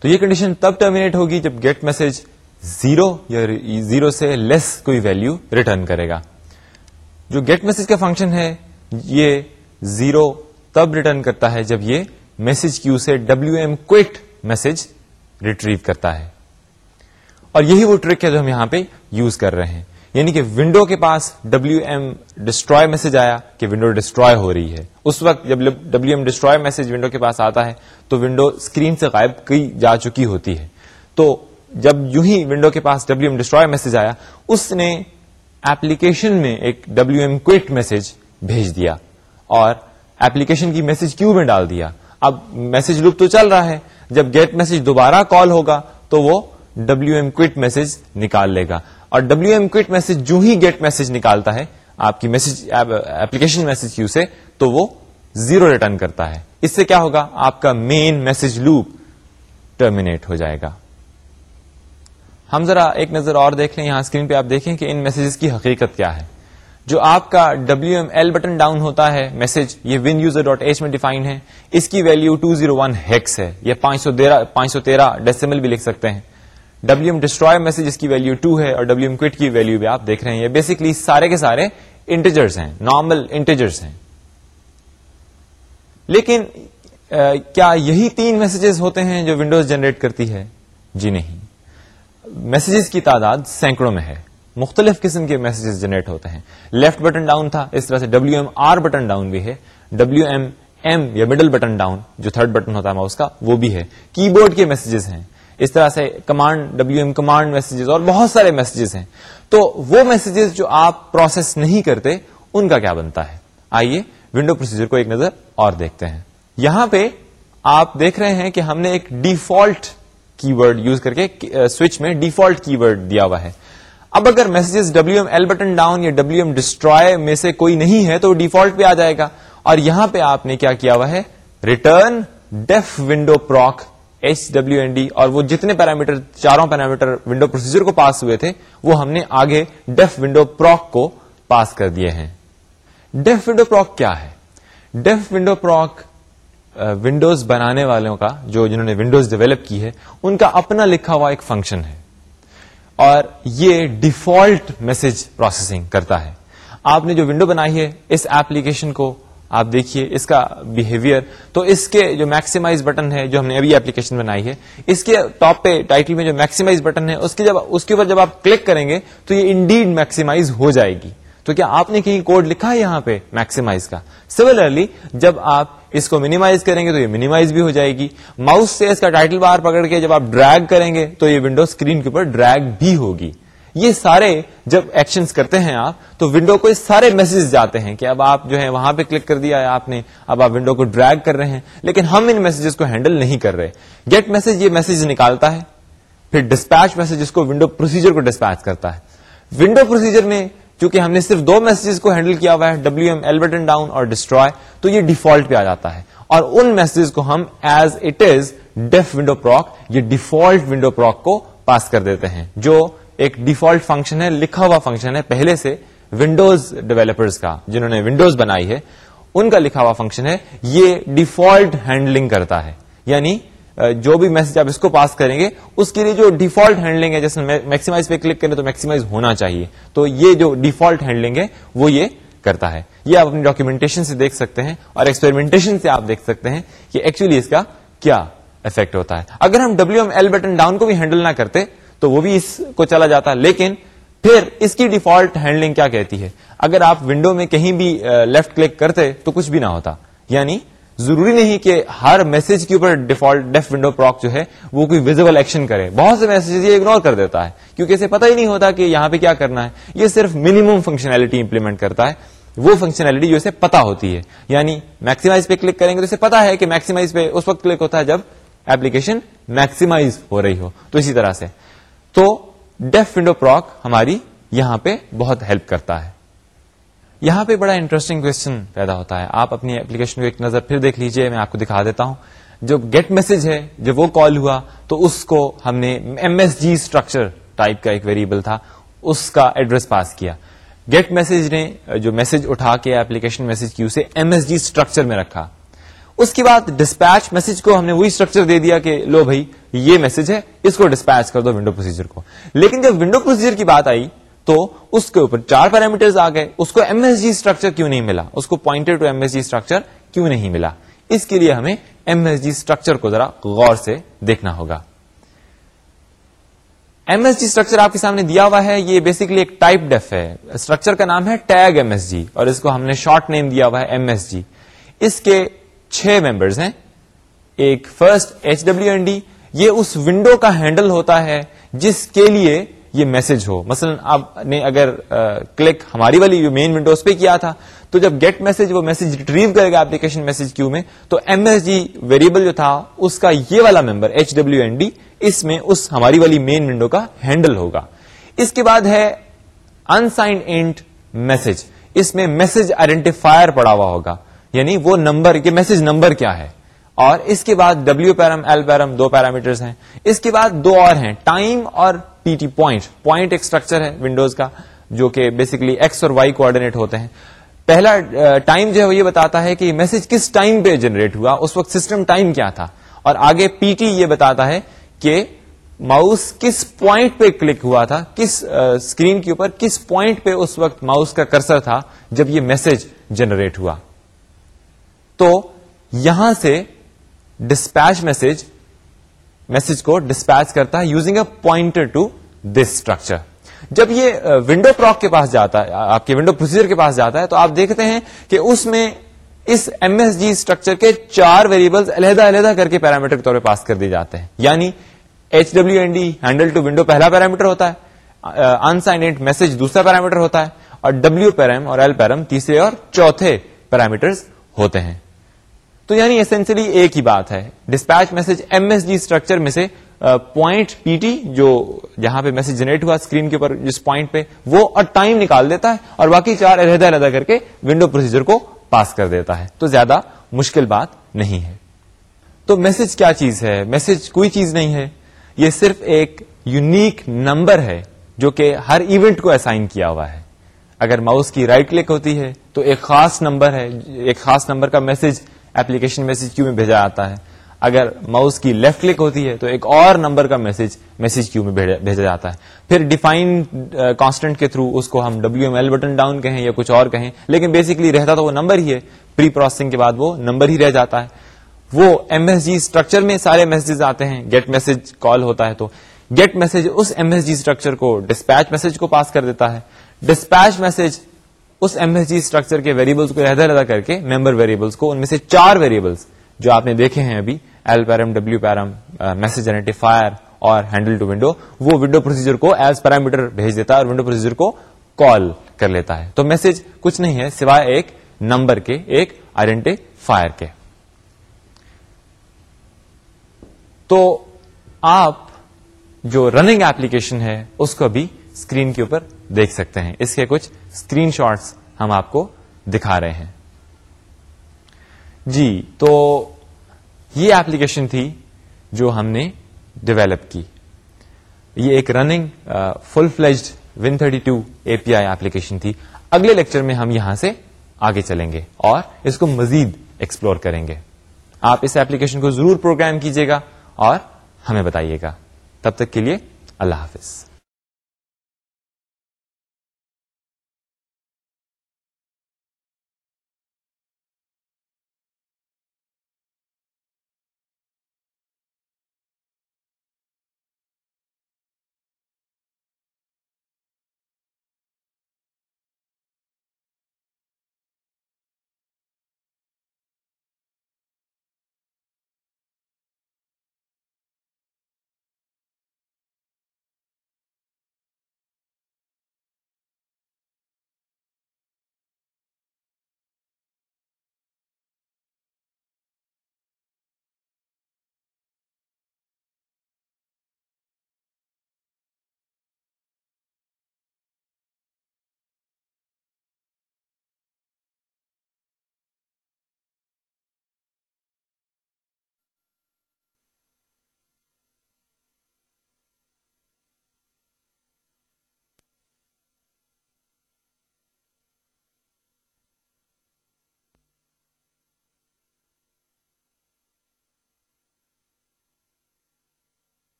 تو یہ کنڈیشن تب ٹرمینیٹ ہوگی جب گیٹ میسج زیرو یا زیرو سے لیس کوئی ویلو ریٹرن کرے گا۔ جو گیٹ میسج کا فنکشن ہے، یہ زیرو تب ریٹرن کرتا ہے جب یہ میسج کیو سے W M quit message retrieve کرتا ہے۔ اور یہی وہ ٹرک ہے جو ہم یہاں پہ یوز کر رہے ہیں۔ یعنی کہ ونڈو کے پاس ڈبلو ایم ڈسٹروائے میسج آیا کہ ونڈو ڈسٹروائے ہو رہی ہے۔ اس وقت جب W M destroy message window کے پاس آتا ہے، تو ونڈو اسکرین سے غائب کی جا چکی ہوتی ہے۔ تو جب یوں ہی ونڈو کے پاس ڈبلو ایم ڈسٹروائے میسج آیا، اس نے ایپلیکیشن میں ایک ڈبلو ایم کوئٹ میسج بھیج دیا اور ایپلیکیشن کی میسج کیو میں ڈال دیا؟ اب میسج لوپ تو چل رہا ہے، جب گیٹ میسج دوبارہ کال ہوگا تو وہ ڈبلو ایم کوئٹ میسج نکال لے گا۔ اور ڈبلو ایم کوئٹ میسج جو ہی گیٹ میسج نکالتا ہے، آپ کی میسج ایپلیکیشن میسج کیو سے، تو وہ زیرو ریٹرن کرتا ہے۔ اس سے کیا ہوگا؟ آپ کا مین میسج لوپ ٹرمینیٹ ہو جائے گا۔ ہم ذرا ایک نظر اور دیکھ لیں یہاں اسکرین پہ، آپ دیکھیں کہ ان میسجز کی حقیقت کیا ہے۔ جو آپ کا W M L button down ہوتا ہے میسج یہ ون یوزر ڈاٹ ایچ میں ڈیفائن ہے۔ اس کی value two zero one hex ہے۔ یہ پانچ سو پانچ سو تیرہ ڈیسیمل بھی لکھ سکتے ہیں۔ ڈبلو ایم ڈسٹروائے میسج اس کی ویلو ٹو ہے اور ڈبلو ایم کوٹ کی ویلو بھی آپ دیکھ رہے ہیں۔ یہ بیسکلی سارے کے سارے انٹیجرس ہیں نارمل انٹیجرس ہیں۔ لیکن کیا یہی تین میسجز ہوتے ہیں جو ونڈوز جنریٹ کرتی ہے؟ جی نہیں۔ میسجز کی تعداد سینکڑوں میں ہے۔ مختلف قسم کے میسجز جنریٹ ہوتے ہیں۔ لیفٹ بٹن ڈاؤن تھا، اس طرح سے W M R button down بھی ہے۔ ڈبلو ایم ایم یا مڈل بٹن ڈاؤن جو تھرڈ بٹن ہوتا ہے ماؤس کا، وہ بھی ہے۔ کی بورڈ کے میسجز ہیں۔ اس طرح سے command W M command messages اور بہت سارے میسجز ہیں۔ تو وہ میسجز جو آپ پروسیس نہیں کرتے، ان کا کیا بنتا ہے؟ آئیے ونڈو پروسیجر کو ایک نظر اور دیکھتے ہیں۔ یہاں پہ آپ دیکھ رہے ہیں کہ ہم نے ایک ڈیفالٹ کی ورڈ یوز کر کے سوئچ میں ڈیفالٹ کی ورڈ دیا ہوا ہے۔ اب اگر messages W M L button down یا ڈبلو ایم ڈسٹروائے میں سے کوئی نہیں ہے تو ڈیفالٹ پہ آ جائے گا۔ اور یہاں پہ آپ نے کیا کیا ہوا ہے؟ Return def window proc H W N D اور وہ جتنے پیرامیٹر چاروں پیرامیٹر ونڈو پروسیجر کو پاس ہوئے تھے، وہ ہم نے آگے ڈیف ونڈو پروک کو پاس کر دیے ہیں۔ ڈیف ونڈو پروک کیا ہے؟ ڈیف ونڈو پروک ونڈوز بنانے والوں کا، جو جنہوں نے ونڈوز ڈیولپ کی ہے، ان کا اپنا لکھا ہوا ایک فنکشن ہے۔ اور یہ ڈیفالٹ میسج پروسیسنگ کرتا ہے۔ آپ نے جو ونڈو بنائی ہے، اس ایپلیکیشن کو آپ دیکھیے، اس کا بہیویئر تو اس کے جو میکسیمائز بٹن ہے، جو ہم نے ابھی ایپلیکیشن بنائی ہے، اس کے ٹاپ پہ ٹائٹل میں جو میکسیمائز بٹن ہے، اس کے جب، اس کے اوپر جب آپ کلک کریں گے، تو یہ انڈیڈ میکسیمائز ہو جائے گی۔ تو کیا آپ نے کہیں کوڈ لکھا ہے یہاں پہ میکسیمائز کا؟ سملرلی جب آپ اس کو منیمائز کریں گے تو یہ منیمائز بھی ہو جائے گی۔ ماؤس سے اس کا ٹائٹل بار پکڑ کے جب آپ ڈریگ کریں گے تو یہ ونڈو اسکرین کے اوپر ڈریگ بھی ہوگی۔ یہ سارے جب ایکشن کرتے ہیں آپ تو ونڈو کو سارے میسج جاتے ہیں کہ اب آپ جو ہے وہاں پہ کلک کر دیا ہے آپ نے، اب آپ ونڈو کو ڈریگ کر رہے ہیں۔ لیکن ہم ان میسجز کو ہینڈل نہیں کر رہے۔ گیٹ میسج یہ میسج نکالتا ہے، پھر ڈسپیچ میسج اس کو ونڈو پروسیجر کو ڈسپیچ کرتا ہے۔ ونڈو پروسیجر میں چونکہ ہم نے صرف دو میسجز کو ہینڈل کیا ہوا ہے W M L button down اور ڈسٹروائے تو یہ ڈیفالٹ پہ آ جاتا ہے۔ اور ان میسجز کو ہم as it is def window proc یہ ڈیفالٹ ونڈو پروک کو پاس کر دیتے ہیں، جو ایک ڈیفالٹ فنکشن ہے، لکھا ہوا فنکشن ہے پہلے سے ونڈوز ڈیولپرز کا، جنہوں نے ونڈوز بنائی ہے۔ ان کا لکھا ہوا فنکشن ہے، یہ ڈیفالٹ ہینڈلنگ کرتا ہے۔ یعنی جو بھی میسج آپ اس کو پاس کریں گے، اس کے لیے جو ڈیفالٹ ہینڈلنگ ہے، جیسے میکسیمائز پہ کلک کریں تو میکسیمائز ہونا چاہیے۔ تو یہ جو ڈیفالٹ ہینڈلنگ ہے، وہ یہ کرتا ہے۔ یہ آپ اپنی ڈاکیومنٹیشن سے دیکھ سکتے ہیں اور ایکسپیریمنٹیشن سے آپ دیکھ سکتے ہیں کہ ایکچولی اس کا کیا افیکٹ ہوتا ہے۔ اگر ہم W M L button down کو بھی ہینڈل نہ کرتے، تو وہ بھی اس کو چلا جاتا۔ لیکن پھر اس کی ڈیفالٹ ہینڈلنگ کیا کہتی ہے؟ اگر آپ ونڈو میں کہیں بھی لیفٹ کلک کرتے تو کچھ بھی نہ ہوتا۔ یعنی ضروری نہیں کہ ہر میسج کے اوپر ڈیفالٹ ڈیف ونڈو پراک جو ہے وہ کوئی ویزیبل ایکشن کرے۔ بہت سے میسج یہ اگنور کر دیتا ہے، کیونکہ اسے پتہ ہی نہیں ہوتا کہ یہاں پہ کیا کرنا ہے۔ یہ صرف منیمم فنکشنلٹی امپلیمنٹ کرتا ہے۔ وہ فنکشنلٹی جو اسے پتا ہوتی ہے۔ یعنی میکسیمائز پہ کلک کریں گے تو اسے پتا ہے کہ میکسیمائز پہ اس وقت کلک ہوتا ہے جب ایپلیکیشن میکسیمائز ہو رہی ہو۔ تو اسی طرح سے۔ تو ڈیف ونڈو پراک ہماری یہاں پہ بہت ہیلپ کرتا ہے۔ یہاں پہ بڑا انٹرسٹنگ کوشچن پیدا ہوتا ہے۔ آپ اپنی ایپلیکیشن کو ایک نظر پھر دیکھ لیجیے، میں آپ کو دکھا دیتا ہوں۔ جو گیٹ میسج ہے جب وہ کال ہوا، تو اس کو ہم نے M S G structure type کا ایک ویریبل تھا، اس کا ایڈریس پاس کیا۔ گیٹ میسج نے جو میسج اٹھا کے ایپلیکیشن میسج کیو سے ایم ایس جی اسٹرکچر میں رکھا۔ اس کے بعد ڈسپیچ میسج کو ہم نے وہی اسٹرکچر دے دیا کہ لو بھائی، یہ میسج ہے، اس کو ڈسپیچ کر دو ونڈو پروسیجر کو۔ لیکن جب ونڈو پروسیجر کی بات آئی تو اس کے اوپر چار پیرامیٹر آ گئے۔ اس کو ایم ایس جی اسٹرکچر کیوں نہیں ملا؟ اس کو pointed to M S G structure کیوں نہیں ملا؟ اس کے لیے ہمیں ایم ایس جی اسٹرکچر کو ذرا غور سے دیکھنا ہوگا۔ ایم ایس جی اسٹرکچر آپ کے سامنے دیا ہوا ہے، یہ بیسکلی ایک ٹائپ ڈیف ہے۔ اسٹرکچر کا نام ہے ٹیگ ایم ایس جی اور اس کو ہم نے شارٹ نیم دیا ہوا ہے ایم ایس جی اس کے چھ ممبرز ہیں۔ ایک first H W N D یہ اس ونڈو کا ہینڈل ہوتا ہے جس کے لیے یہ میسج ہو۔ مثلا آپ نے اگر کلک ہماری والی مین ونڈوز پہ کیا تھا، تو جب گیٹ میسج وہ میسج ریٹریو کرے گا اپلیکیشن میسج کیو میں، تو ایم ایس جی ویریبل جو تھا، اس کا یہ والا member H W N D اس میں اس ہماری والی مین ونڈو کا ہینڈل ہوگا۔ اس کے بعد ہے انسائنڈ اینٹ میسج اس میں میسج آئیڈینٹیفائر پڑا ہوا ہوگا۔ یعنی وہ نمبر یہ میسج نمبر کیا ہے؟ اور اس کے بعد ڈبلو پیرم ایل پیرم، دو پیرامیٹرز ہیں۔ اس کے بعد دو اور ہیں، ٹائم اور پی ٹی پوائنٹ پوائنٹ ایک اسٹرکچر ہے ونڈوز کا، جو کہ بیسکلی ایکس اور وائی کوآڈینیٹ ہوتے ہیں۔ پہلا ٹائم جو ہے وہ یہ بتاتا ہے کہ میسج کس ٹائم پہ جنریٹ ہوا، اس وقت سسٹم ٹائم کیا تھا۔ اور آگے پی ٹی یہ بتاتا ہے کہ ماؤس کس پوائنٹ پہ کلک ہوا تھا، کس اسکرین کے اوپر کس پوائنٹ پہ اس وقت ماؤس کا کرسر تھا جب یہ میسج جنریٹ ہوا۔ تو یہاں سے ڈسپیچ میسج میسج کو ڈسپیچ کرتا ہے using a pointer to this structure جب یہ uh, ونڈو پراک کے پاس جاتا ہے، آپ کے ونڈو پروسیجر کے پاس جاتا ہے تو آپ دیکھتے ہیں کہ اس میں اس ایم ایس جی اسٹرکچر کے چار ویریبل علیحدہ علیحدہ کر کے پیرامیٹر کے طور پہ پاس کر دی جاتے ہیں. یعنی H W N D handle to window پہلا پیرامیٹر ہوتا ہے uh, انسائنڈ میسج دوسرا پیرامیٹر ہوتا ہے اور ڈبلو پیرم اور ایل پیرم تیسرے اور چوتھے پیرامیٹر ہوتے ہیں. تو یعنی اسینشلی ایک ہی بات ہے۔ Dispatch message M S G structure میں سے پوائنٹ پی ٹی جو جہاں پہ میسج جنریٹ ہوا اسکرین کے اوپر جس پوائنٹ پہ، وہ اور ٹائم نکال دیتا ہے اور باقی چار علیحدہ علیحدہ کر کے ونڈو پروسیجر کو پاس کر دیتا ہے۔ تو زیادہ مشکل بات نہیں ہے۔ تو میسج کیا چیز ہے؟ میسج کوئی چیز نہیں ہے۔ یہ صرف ایک یونیک نمبر ہے جو کہ ہر ایونٹ کو اسائن کیا ہوا ہے۔ اگر ماؤس کی رائٹ کلک ہوتی ہے تو ایک خاص نمبر ہے۔ ایک خاص نمبر کا میسج ایپلیکیشن میسج کیو میں بھیجا جاتا ہے؟ اگر ماؤس کی لیفٹ کلک ہوتی ہے تو ایک اور نمبر کا میسج میسج کیو میں بھیجا جاتا ہے؟ پھر ڈیفائن کانسٹنٹ uh, کے تھرو اس کو ہم W M L button down کہیں یا کچھ اور کہیں، لیکن بیسکلی رہتا تو وہ نمبر ہی ہے۔ پری پروسیسنگ کے بعد وہ نمبر ہی رہ جاتا ہے۔ وہ ایم ایس جی اسٹرکچر میں سارے میسجز آتے ہیں۔ گیٹ میسج کال ہوتا ہے تو گیٹ میسج اس ایم ایس جی اسٹرکچر کو ڈسپیچ میسج کو پاس کر دیتا ہے۔ ڈسپیچ میسج اس ایم ایس جی اسٹرکچر کے ویریبلس کو رہتا رہتا کر کے ممبر ویریبلس کو ان میں سے چار ویریبلس جو آپ نے دیکھے ہیں ابھی L param W param message identifier اور ہینڈل ٹو ونڈو وہ ونڈو پروسیجر کو ایز پیرامیٹر بھیج دیتا ہے اور ونڈو پروسیجر کو کال کر لیتا ہے۔ تو میسج کچھ نہیں ہے، سوائے ایک نمبر کے، ایک آئیڈینٹیفائر کے۔ تو آپ جو رننگ ایپلیکیشن ہے، اس کو بھی اسکرین کے اوپر دیکھ سکتے ہیں۔ اس کے کچھ اسکرین شاٹس ہم آپ کو دکھا رہے ہیں۔ جی تو یہ ایپلیکیشن تھی جو ہم نے ڈیویلپ کی۔ یہ ایک running full fledged win thirty two A P I application تھی۔ اگلے لیکچر میں ہم یہاں سے آگے چلیں گے اور اس کو مزید ایکسپلور کریں گے۔ آپ اس ایپلیکیشن کو ضرور پروگرام کیجیے گا اور ہمیں بتائیے گا۔ تب تک کے لیے اللہ حافظ۔